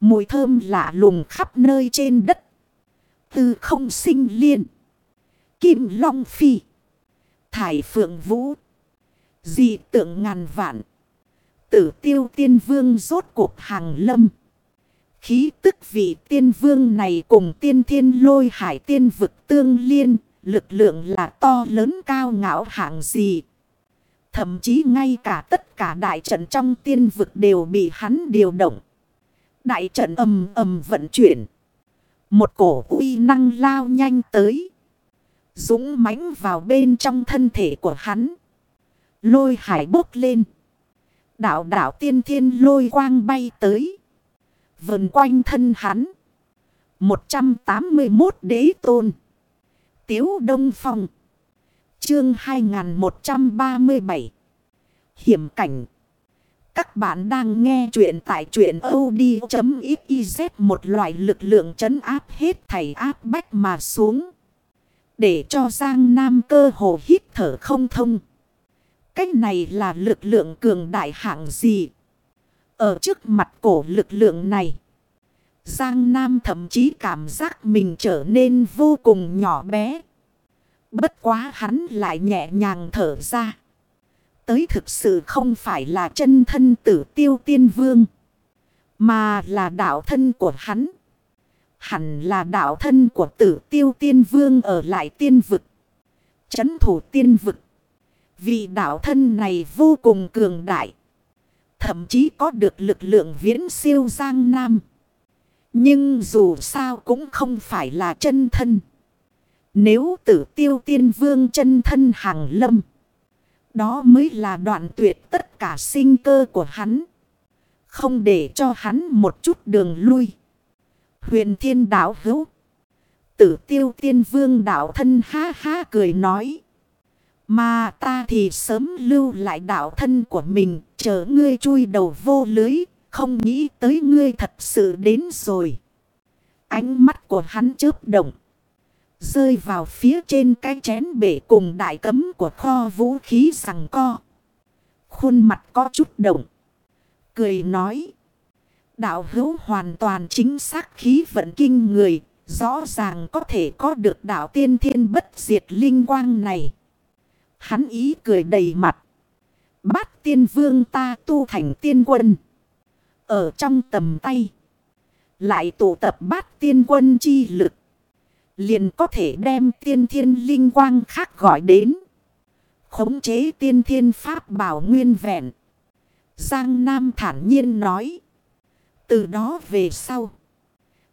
Mùi thơm lạ lùng khắp nơi trên đất. Từ không sinh liên. Kim long phi. Thải phượng vũ. Dị tượng ngàn vạn. Tử tiêu tiên vương rốt cuộc hàng lâm. Khí tức vị tiên vương này cùng tiên thiên lôi hải tiên vực tương liên, lực lượng là to lớn cao ngạo hạng gì. Thậm chí ngay cả tất cả đại trận trong tiên vực đều bị hắn điều động. Đại trận ầm ầm vận chuyển. Một cổ uy năng lao nhanh tới. Dũng mãnh vào bên trong thân thể của hắn. Lôi hải bốc lên. Đạo đạo tiên thiên lôi quang bay tới. Vần quanh thân hắn. 181 đế tôn. Tiếu Đông Phong. Chương 2137. Hiểm cảnh. Các bạn đang nghe chuyện tại chuyện od.xyz một loại lực lượng chấn áp hết thảy áp bách mà xuống. Để cho Giang Nam cơ hồ hít thở không thông. Cách này là lực lượng cường đại hạng gì? Ở trước mặt cổ lực lượng này. Giang Nam thậm chí cảm giác mình trở nên vô cùng nhỏ bé. Bất quá hắn lại nhẹ nhàng thở ra. Tới thực sự không phải là chân thân tử tiêu tiên vương. Mà là đạo thân của hắn. Hẳn là đạo thân của tử tiêu tiên vương ở lại tiên vực. Chấn thủ tiên vực. Vì đạo thân này vô cùng cường đại. Thậm chí có được lực lượng viễn siêu giang nam. Nhưng dù sao cũng không phải là chân thân. Nếu tử tiêu tiên vương chân thân hàng lâm. Đó mới là đoạn tuyệt tất cả sinh cơ của hắn. Không để cho hắn một chút đường lui. Huyền thiên đạo hữu. Tử tiêu tiên vương đạo thân ha ha cười nói. Mà ta thì sớm lưu lại đạo thân của mình. Chờ ngươi chui đầu vô lưới. Không nghĩ tới ngươi thật sự đến rồi. Ánh mắt của hắn chớp động. Rơi vào phía trên cái chén bể cùng đại cấm của kho vũ khí sằng co. Khuôn mặt có chút động. Cười nói. Đạo hữu hoàn toàn chính xác khí vận kinh người. Rõ ràng có thể có được đạo tiên thiên bất diệt linh quang này. Hắn ý cười đầy mặt. Bát tiên vương ta tu thành tiên quân. Ở trong tầm tay. Lại tụ tập bát tiên quân chi lực. Liền có thể đem tiên thiên linh quang khác gọi đến. Khống chế tiên thiên pháp bảo nguyên vẹn. Giang Nam thản nhiên nói. Từ đó về sau.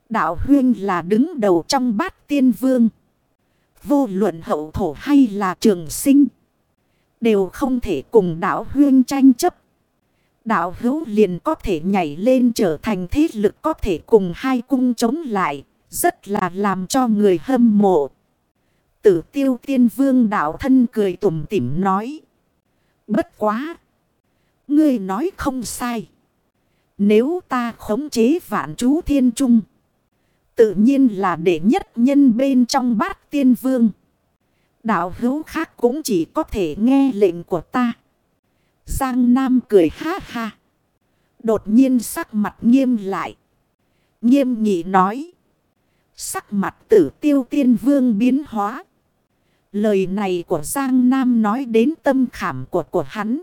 Đạo huyên là đứng đầu trong bát tiên vương. Vô luận hậu thổ hay là trường sinh. Đều không thể cùng đạo huyên tranh chấp. Đạo hữu liền có thể nhảy lên trở thành thế lực có thể cùng hai cung chống lại. Rất là làm cho người hâm mộ. Tử tiêu tiên vương đạo thân cười tủm tỉm nói. Bất quá. Ngươi nói không sai. Nếu ta khống chế vạn chú thiên trung. Tự nhiên là đệ nhất nhân bên trong bát tiên vương. Đạo hữu khác cũng chỉ có thể nghe lệnh của ta. Giang Nam cười ha ha. Đột nhiên sắc mặt nghiêm lại. Nghiêm nghị nói. Sắc mặt tử tiêu tiên vương biến hóa. Lời này của Giang Nam nói đến tâm khảm của của hắn.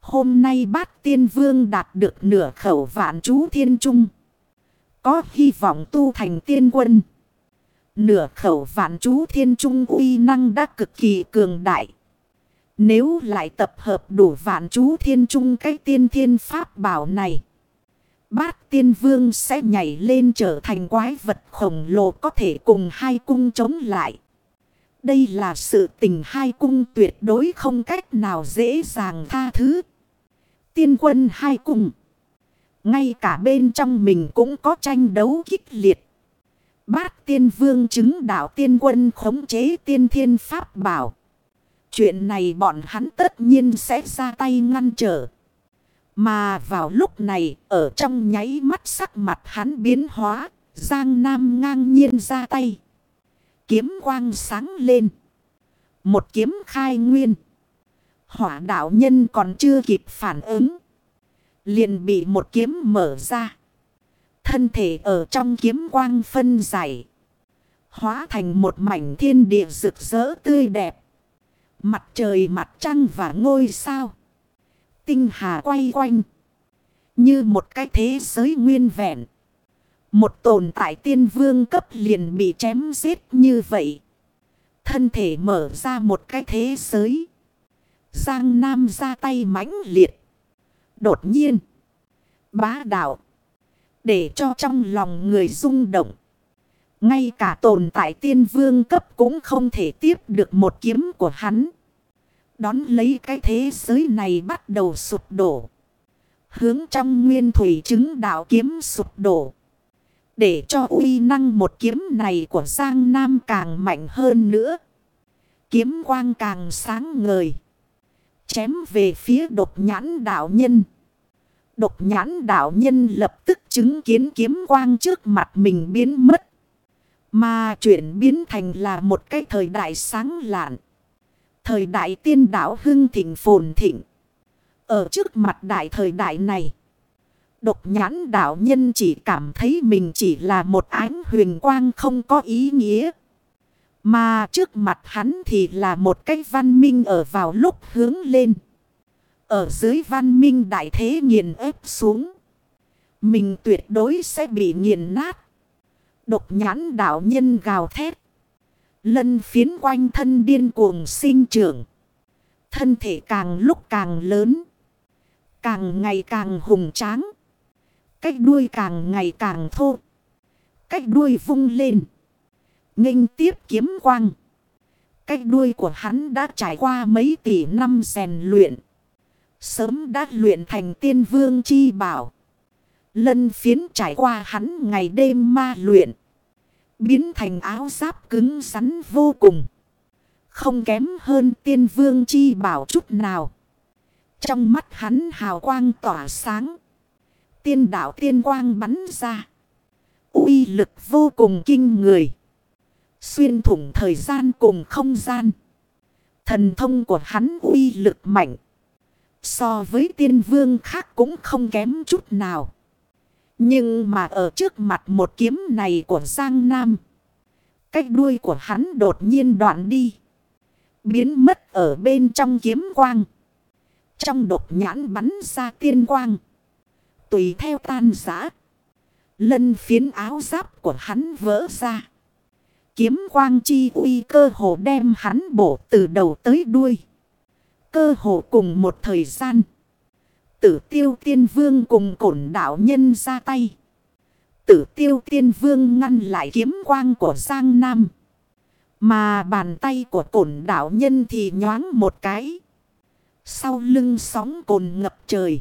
Hôm nay bát tiên vương đạt được nửa khẩu vạn chú thiên trung. Có hy vọng tu thành tiên quân. Nửa khẩu vạn chú thiên trung uy năng đã cực kỳ cường đại. Nếu lại tập hợp đủ vạn chú thiên trung cái tiên thiên pháp bảo này. Bát tiên vương sẽ nhảy lên trở thành quái vật khổng lồ có thể cùng hai cung chống lại. Đây là sự tình hai cung tuyệt đối không cách nào dễ dàng tha thứ. Tiên quân hai cung. Ngay cả bên trong mình cũng có tranh đấu kích liệt. Bát tiên vương chứng đạo tiên quân khống chế tiên thiên pháp bảo. Chuyện này bọn hắn tất nhiên sẽ ra tay ngăn trở. Mà vào lúc này, ở trong nháy mắt sắc mặt hắn biến hóa, Giang Nam ngang nhiên ra tay. Kiếm quang sáng lên. Một kiếm khai nguyên. Hỏa đạo nhân còn chưa kịp phản ứng. Liền bị một kiếm mở ra. Thân thể ở trong kiếm quang phân giải. Hóa thành một mảnh thiên địa rực rỡ tươi đẹp. Mặt trời mặt trăng và ngôi sao. Tinh hà quay quanh. Như một cái thế giới nguyên vẹn. Một tồn tại tiên vương cấp liền bị chém giết như vậy. Thân thể mở ra một cái thế giới. Giang Nam ra tay mãnh liệt. Đột nhiên. Bá đạo. Để cho trong lòng người rung động. Ngay cả tồn tại tiên vương cấp cũng không thể tiếp được một kiếm của hắn. Đón lấy cái thế giới này bắt đầu sụp đổ. Hướng trong nguyên thủy chứng đạo kiếm sụp đổ. Để cho uy năng một kiếm này của Giang Nam càng mạnh hơn nữa. Kiếm quang càng sáng ngời. Chém về phía độc nhãn đạo nhân. Độc nhãn đạo nhân lập tức chứng kiến kiếm quang trước mặt mình biến mất. Mà chuyển biến thành là một cái thời đại sáng lạn. Thời đại tiên đạo hưng thịnh phồn thịnh. Ở trước mặt đại thời đại này. Độc nhãn đạo nhân chỉ cảm thấy mình chỉ là một ánh huyền quang không có ý nghĩa. Mà trước mặt hắn thì là một cái văn minh ở vào lúc hướng lên. Ở dưới văn minh đại thế nghiền ép xuống. Mình tuyệt đối sẽ bị nghiền nát. Độc nhãn đạo nhân gào thét. Lân phiến quanh thân điên cuồng sinh trưởng. Thân thể càng lúc càng lớn. Càng ngày càng hùng tráng. Cách đuôi càng ngày càng thô. Cách đuôi vung lên. nghênh tiếp kiếm quang. Cách đuôi của hắn đã trải qua mấy tỷ năm rèn luyện. Sớm đã luyện thành tiên vương chi bảo. Lân phiến trải qua hắn ngày đêm ma luyện. Biến thành áo giáp cứng rắn vô cùng. Không kém hơn tiên vương chi bảo chút nào. Trong mắt hắn hào quang tỏa sáng. Tiên đạo tiên quang bắn ra. uy lực vô cùng kinh người. Xuyên thủng thời gian cùng không gian. Thần thông của hắn uy lực mạnh. So với tiên vương khác cũng không kém chút nào. Nhưng mà ở trước mặt một kiếm này của Giang Nam. Cách đuôi của hắn đột nhiên đoạn đi. Biến mất ở bên trong kiếm quang. Trong đột nhãn bắn ra tiên quang. Tùy theo tan giã. Lân phiến áo giáp của hắn vỡ ra. Kiếm quang chi uy cơ hồ đem hắn bổ từ đầu tới đuôi. Cơ hồ cùng một thời gian. Tử tiêu tiên vương cùng cổn đạo nhân ra tay. Tử tiêu tiên vương ngăn lại kiếm quang của Giang Nam. Mà bàn tay của cổn đạo nhân thì nhoáng một cái. Sau lưng sóng cồn ngập trời.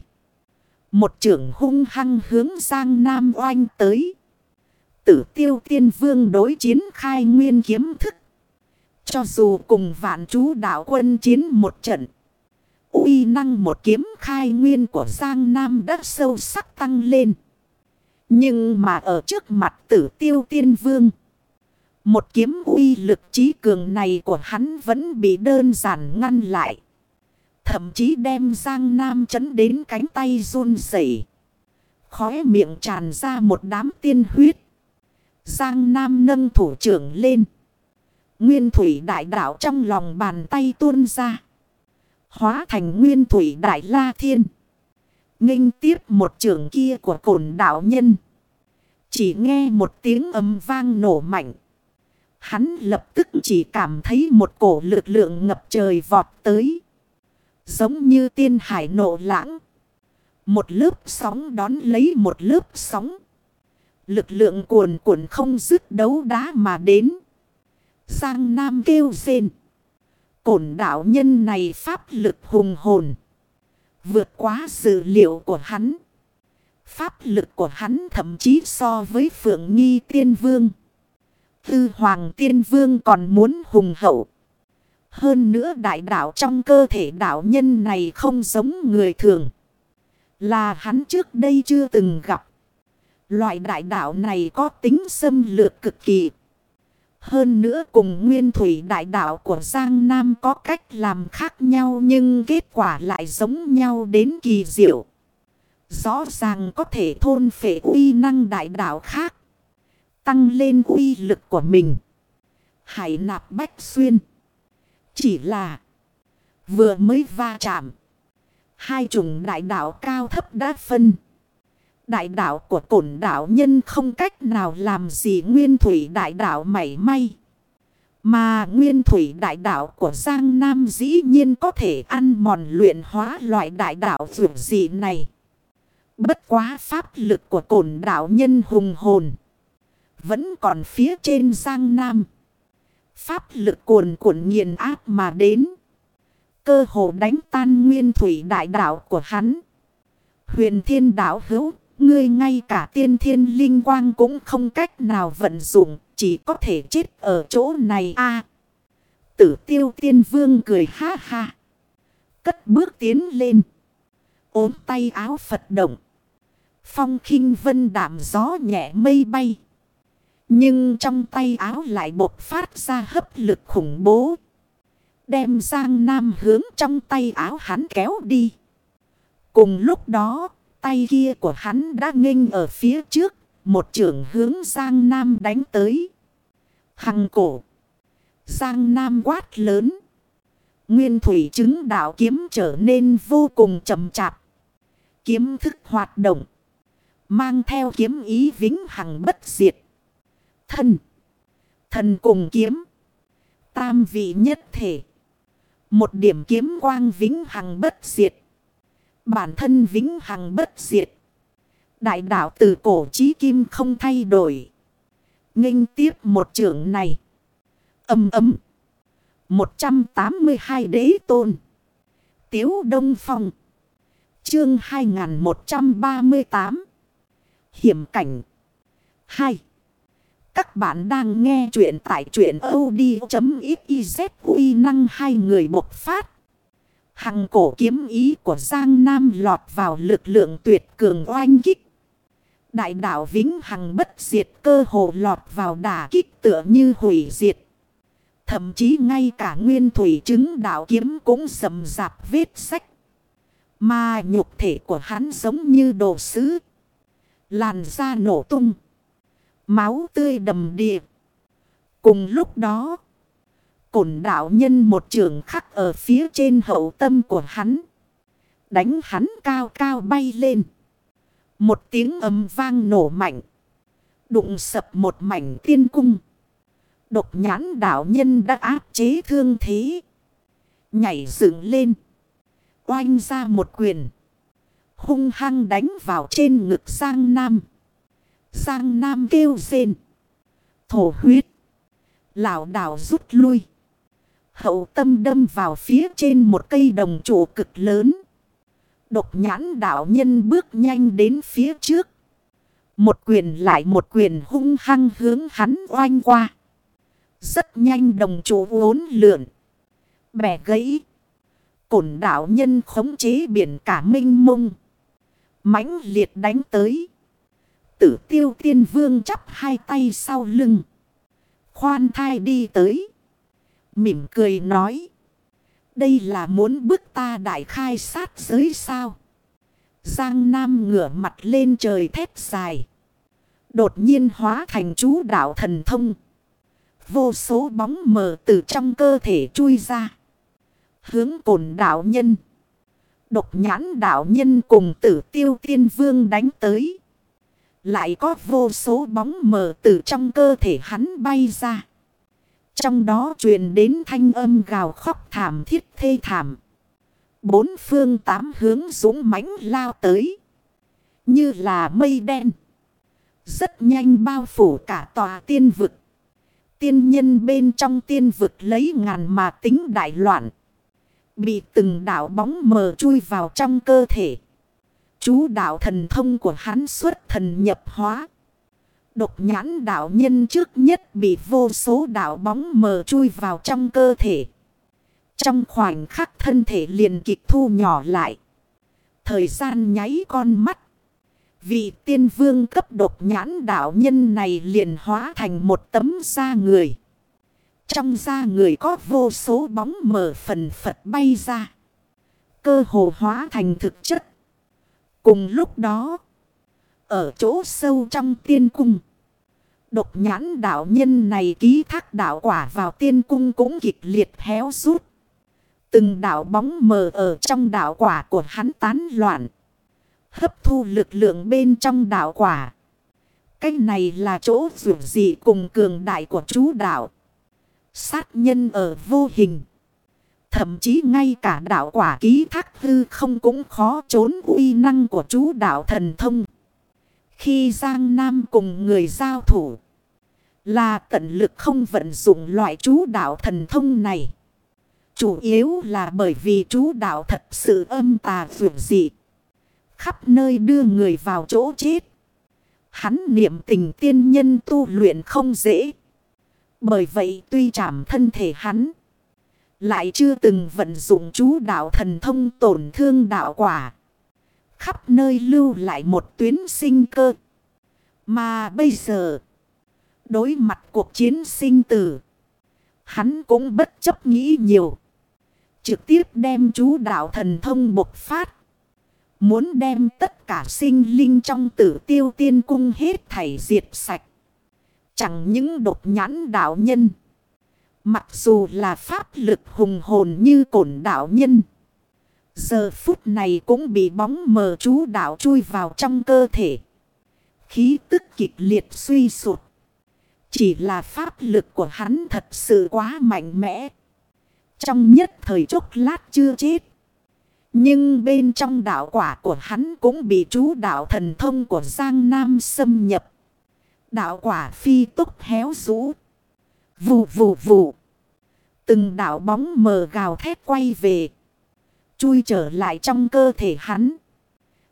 Một trưởng hung hăng hướng Giang Nam oanh tới. Tử tiêu tiên vương đối chiến khai nguyên kiếm thức. Cho dù cùng vạn chú đạo quân chiến một trận uy năng một kiếm khai nguyên của Giang Nam đã sâu sắc tăng lên. Nhưng mà ở trước mặt tử tiêu tiên vương. Một kiếm uy lực trí cường này của hắn vẫn bị đơn giản ngăn lại. Thậm chí đem Giang Nam chấn đến cánh tay run rẩy Khóe miệng tràn ra một đám tiên huyết. Giang Nam nâng thủ trưởng lên. Nguyên thủy đại đạo trong lòng bàn tay tuôn ra. Hóa thành nguyên thủy đại la thiên. nghênh tiếp một trường kia của cổn đạo nhân. Chỉ nghe một tiếng âm vang nổ mạnh. Hắn lập tức chỉ cảm thấy một cổ lực lượng ngập trời vọt tới. Giống như tiên hải nổ lãng. Một lớp sóng đón lấy một lớp sóng. Lực lượng cuồn cuộn không dứt đấu đá mà đến. sang Nam kêu rên. Cổn đạo nhân này pháp lực hùng hồn. Vượt quá sự liệu của hắn. Pháp lực của hắn thậm chí so với phượng nghi tiên vương. Tư hoàng tiên vương còn muốn hùng hậu. Hơn nữa đại đạo trong cơ thể đạo nhân này không giống người thường. Là hắn trước đây chưa từng gặp. Loại đại đạo này có tính xâm lược cực kỳ. Hơn nữa cùng nguyên thủy đại đạo của Giang Nam có cách làm khác nhau nhưng kết quả lại giống nhau đến kỳ diệu. Rõ ràng có thể thôn phệ uy năng đại đạo khác. Tăng lên uy lực của mình. Hải nạp bách xuyên. Chỉ là vừa mới va chạm. Hai chủng đại đạo cao thấp đã phân. Đại đạo của cổn đạo nhân không cách nào làm gì nguyên thủy đại đạo mảy may. Mà nguyên thủy đại đạo của Giang Nam dĩ nhiên có thể ăn mòn luyện hóa loại đại đạo vượt dị này. Bất quá pháp lực của cổn đạo nhân hùng hồn. Vẫn còn phía trên Giang Nam. Pháp lực cuồn cuộn nghiền áp mà đến. cơ hồ đánh tan nguyên thủy đại đạo của hắn. Huyền thiên đạo hữu, ngươi ngay cả tiên thiên linh quang cũng không cách nào vận dụng, chỉ có thể chết ở chỗ này a Tử tiêu tiên vương cười ha ha. Cất bước tiến lên. ốm tay áo Phật động. Phong khinh vân đạm gió nhẹ mây bay. Nhưng trong tay áo lại bột phát ra hấp lực khủng bố. Đem Giang Nam hướng trong tay áo hắn kéo đi. Cùng lúc đó, tay kia của hắn đã nghênh ở phía trước. Một trưởng hướng Giang Nam đánh tới. Hằng cổ. Giang Nam quát lớn. Nguyên thủy chứng đạo kiếm trở nên vô cùng chậm chạp. Kiếm thức hoạt động. Mang theo kiếm ý vĩnh hằng bất diệt. Thân. Thần cùng kiếm. Tam vị nhất thể. Một điểm kiếm quang vĩnh hằng bất diệt. Bản thân vĩnh hằng bất diệt. Đại đạo từ cổ chí kim không thay đổi. nghênh tiếp một trưởng này. Âm ấm. 182 đế tôn. Tiếu Đông Phong. Chương 2138. Hiểm cảnh. 2. Các bạn đang nghe chuyện tại chuyện od.xyz uy năng hai người một phát. Hằng cổ kiếm ý của Giang Nam lọt vào lực lượng tuyệt cường oanh kích. Đại đạo Vĩnh Hằng bất diệt cơ hồ lọt vào đả kích tựa như hủy diệt. Thậm chí ngay cả nguyên thủy chứng đạo kiếm cũng sầm rạp vết sách. Mà nhục thể của hắn giống như đồ sứ. Làn da nổ tung. Máu tươi đầm địa. Cùng lúc đó. Cổn đạo nhân một trường khắc ở phía trên hậu tâm của hắn. Đánh hắn cao cao bay lên. Một tiếng âm vang nổ mạnh. Đụng sập một mảnh tiên cung. Độc nhãn đạo nhân đã áp chế thương thế. Nhảy dựng lên. Oanh ra một quyền. Hung hăng đánh vào trên ngực Giang Nam. Giang Nam kêu rên. Thổ huyết. Lão đảo rút lui. Hậu tâm đâm vào phía trên một cây đồng trụ cực lớn. Độc nhãn đạo nhân bước nhanh đến phía trước. Một quyền lại một quyền hung hăng hướng hắn oanh qua. Rất nhanh đồng chủ uốn lượn. Bẻ gãy. Cổn đạo nhân khống chế biển cả minh mông. mãnh liệt đánh tới. Tử tiêu tiên vương chắp hai tay sau lưng. Khoan thai đi tới. Mỉm cười nói. Đây là muốn bức ta đại khai sát giới sao. Giang Nam ngửa mặt lên trời thép dài. Đột nhiên hóa thành chú đạo thần thông vô số bóng mờ từ trong cơ thể chui ra. Hướng cồn đạo nhân. Độc nhãn đạo nhân cùng tử tiêu tiên vương đánh tới. Lại có vô số bóng mờ từ trong cơ thể hắn bay ra. Trong đó truyền đến thanh âm gào khóc thảm thiết thê thảm. Bốn phương tám hướng dũng mãnh lao tới. Như là mây đen. Rất nhanh bao phủ cả tòa tiên vực. Tiên nhân bên trong tiên vực lấy ngàn mà tính đại loạn. Bị từng đảo bóng mờ chui vào trong cơ thể. Chú đạo thần thông của hắn xuất thần nhập hóa. Độc nhãn đạo nhân trước nhất bị vô số đảo bóng mờ chui vào trong cơ thể. Trong khoảnh khắc thân thể liền kịch thu nhỏ lại. Thời gian nháy con mắt. Vị tiên vương cấp độc nhãn đạo nhân này liền hóa thành một tấm da người. Trong da người có vô số bóng mờ phần phật bay ra. Cơ hồ hóa thành thực chất. Cùng lúc đó, ở chỗ sâu trong tiên cung, độc nhãn đạo nhân này ký thác đạo quả vào tiên cung cũng kịch liệt héo rút. Từng đạo bóng mờ ở trong đạo quả của hắn tán loạn hấp thu lực lượng bên trong đạo quả. Cái này là chỗ dù dị cùng cường đại của chú đạo. Sát nhân ở vô hình. Thậm chí ngay cả đạo quả ký thác hư không cũng khó trốn uy năng của chú đạo thần thông. Khi Giang Nam cùng người giao thủ. Là tận lực không vận dụng loại chú đạo thần thông này. Chủ yếu là bởi vì chú đạo thật sự âm tà vượt dị. Khắp nơi đưa người vào chỗ chết. Hắn niệm tình tiên nhân tu luyện không dễ. Bởi vậy tuy chạm thân thể hắn. Lại chưa từng vận dụng chú đạo thần thông tổn thương đạo quả. Khắp nơi lưu lại một tuyến sinh cơ. Mà bây giờ. Đối mặt cuộc chiến sinh tử. Hắn cũng bất chấp nghĩ nhiều. Trực tiếp đem chú đạo thần thông bộc phát. Muốn đem tất cả sinh linh trong tử tiêu tiên cung hết thảy diệt sạch. Chẳng những độc nhãn đạo nhân. Mặc dù là pháp lực hùng hồn như cổn đạo nhân. Giờ phút này cũng bị bóng mờ chú đạo chui vào trong cơ thể. Khí tức kịch liệt suy sụt. Chỉ là pháp lực của hắn thật sự quá mạnh mẽ. Trong nhất thời chốc lát chưa chết. Nhưng bên trong đạo quả của hắn cũng bị chú đạo thần thông của Giang Nam xâm nhập. Đạo quả phi túc héo rũ. Vù vù vù. Từng đạo bóng mờ gào thét quay về. Chui trở lại trong cơ thể hắn.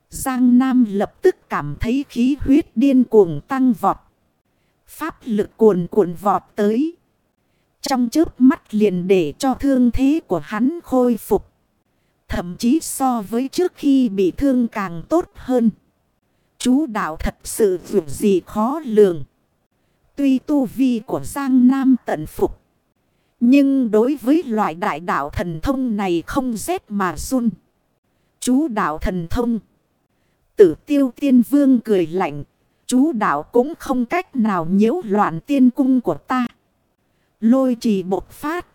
Giang Nam lập tức cảm thấy khí huyết điên cuồng tăng vọt. Pháp lực cuồn cuộn vọt tới. Trong trước mắt liền để cho thương thế của hắn khôi phục. Thậm chí so với trước khi bị thương càng tốt hơn. Chú đạo thật sự vượt gì khó lường. Tuy tu vi của Giang Nam tận phục. Nhưng đối với loại đại đạo thần thông này không rét mà run. Chú đạo thần thông. Tử tiêu tiên vương cười lạnh. Chú đạo cũng không cách nào nhiễu loạn tiên cung của ta. Lôi trì bột phát.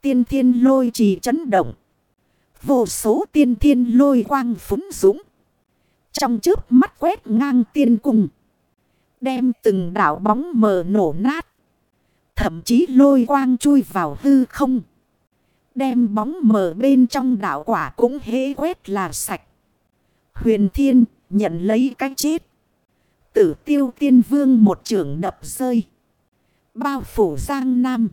Tiên thiên lôi trì chấn động. Vô số tiên thiên lôi quang phúng dũng. Trong trước mắt quét ngang tiên cung. Đem từng đảo bóng mờ nổ nát. Thậm chí lôi quang chui vào hư không. Đem bóng mờ bên trong đảo quả cũng hễ quét là sạch. Huyền thiên nhận lấy cái chết. Tử tiêu tiên vương một trường đập rơi. Bao phủ giang nam.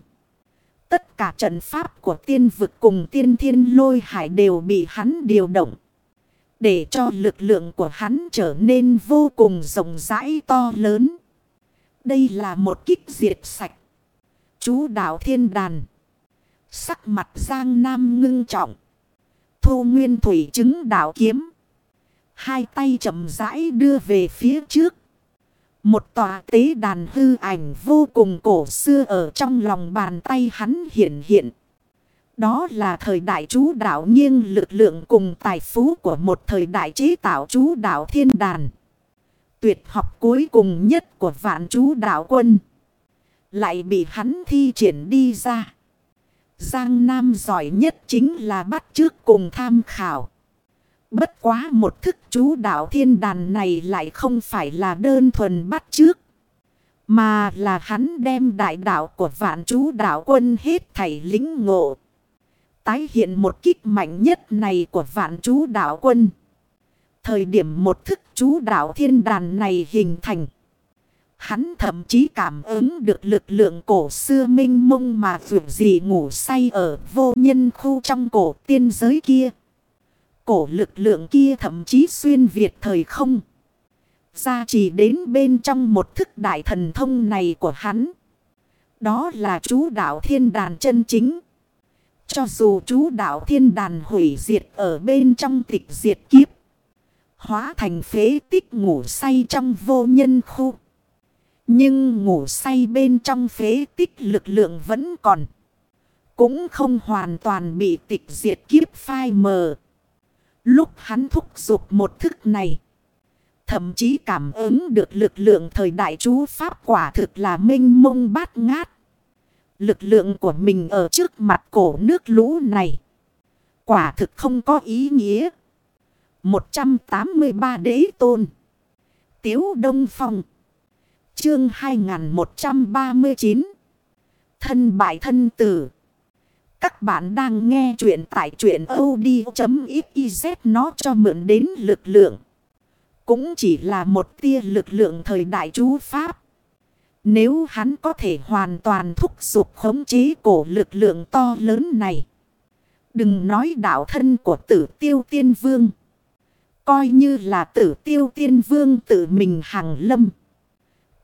Tất cả trận pháp của tiên vực cùng tiên thiên lôi hải đều bị hắn điều động. Để cho lực lượng của hắn trở nên vô cùng rộng rãi to lớn. Đây là một kích diệt sạch. Chú đạo thiên đàn. Sắc mặt giang nam ngưng trọng. Thu nguyên thủy chứng đạo kiếm. Hai tay chậm rãi đưa về phía trước. Một tòa tế đàn hư ảnh vô cùng cổ xưa ở trong lòng bàn tay hắn hiện hiện. Đó là thời đại chú đạo nghiêng lực lượng cùng tài phú của một thời đại chế tạo chú đạo thiên đàn. Tuyệt học cuối cùng nhất của vạn chú đạo quân. Lại bị hắn thi triển đi ra. Giang Nam giỏi nhất chính là bắt trước cùng tham khảo. Bất quá một thức chú đạo thiên đàn này lại không phải là đơn thuần bắt trước. Mà là hắn đem đại đạo của vạn chú đạo quân hết thảy lính ngộ. Tái hiện một kích mạnh nhất này của vạn chú đạo quân. Thời điểm một thức chú đạo thiên đàn này hình thành. Hắn thậm chí cảm ứng được lực lượng cổ xưa minh mông mà vượt gì ngủ say ở vô nhân khu trong cổ tiên giới kia. Cổ lực lượng kia thậm chí xuyên Việt thời không. Ra chỉ đến bên trong một thức đại thần thông này của hắn. Đó là chú đạo thiên đàn chân chính. Cho dù chú đạo thiên đàn hủy diệt ở bên trong tịch diệt kiếp. Hóa thành phế tích ngủ say trong vô nhân khu. Nhưng ngủ say bên trong phế tích lực lượng vẫn còn. Cũng không hoàn toàn bị tịch diệt kiếp phai mờ. Lúc hắn thúc giục một thức này. Thậm chí cảm ứng được lực lượng thời đại chú Pháp quả thực là minh mông bát ngát. Lực lượng của mình ở trước mặt cổ nước lũ này. Quả thực không có ý nghĩa. 183 đế tôn. Tiếu Đông Phong. Chương 2139. Thân bại thân tử. Các bạn đang nghe chuyện tại chuyện od.xyz nó cho mượn đến lực lượng. Cũng chỉ là một tia lực lượng thời đại chú Pháp. Nếu hắn có thể hoàn toàn thúc giục khống chế cổ lực lượng to lớn này. Đừng nói đạo thân của tử tiêu tiên vương. Coi như là tử tiêu tiên vương tự mình hàng lâm.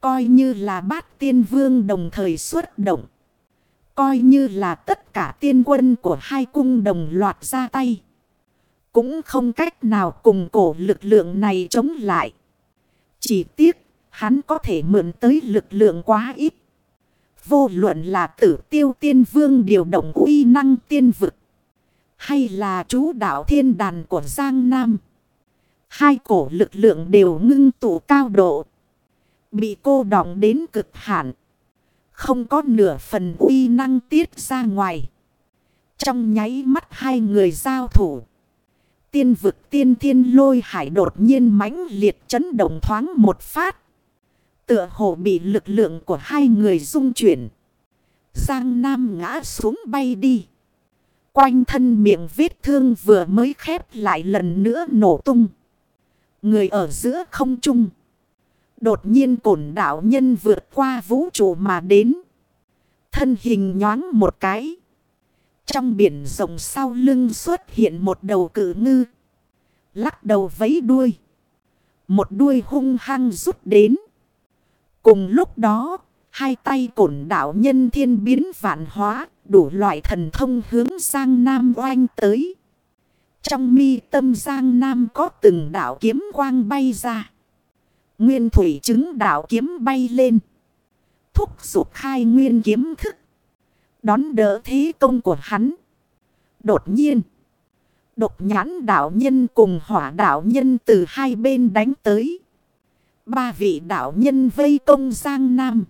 Coi như là bát tiên vương đồng thời xuất động. Coi như là tất cả tiên quân của hai cung đồng loạt ra tay. Cũng không cách nào cùng cổ lực lượng này chống lại. Chỉ tiếc, hắn có thể mượn tới lực lượng quá ít. Vô luận là tử tiêu tiên vương điều động uy năng tiên vực. Hay là chú đạo thiên đàn của Giang Nam. Hai cổ lực lượng đều ngưng tụ cao độ. Bị cô đọng đến cực hạn. Không có nửa phần uy năng tiết ra ngoài. Trong nháy mắt hai người giao thủ. Tiên vực tiên thiên lôi hải đột nhiên mãnh liệt chấn động thoáng một phát. Tựa hồ bị lực lượng của hai người dung chuyển. Giang Nam ngã xuống bay đi. Quanh thân miệng vết thương vừa mới khép lại lần nữa nổ tung. Người ở giữa không trung. Đột nhiên cổn đảo nhân vượt qua vũ trụ mà đến. Thân hình nhoáng một cái. Trong biển rộng sau lưng xuất hiện một đầu cử ngư. Lắc đầu vấy đuôi. Một đuôi hung hăng rút đến. Cùng lúc đó, hai tay cổn đảo nhân thiên biến vạn hóa, đủ loại thần thông hướng sang Nam oanh tới. Trong mi tâm Giang Nam có từng đảo kiếm quang bay ra. Nguyên thủy chứng đảo kiếm bay lên. Thúc giục khai nguyên kiếm thức. Đón đỡ thế công của hắn. Đột nhiên. Độc nhãn đảo nhân cùng hỏa đảo nhân từ hai bên đánh tới. Ba vị đảo nhân vây công Giang Nam.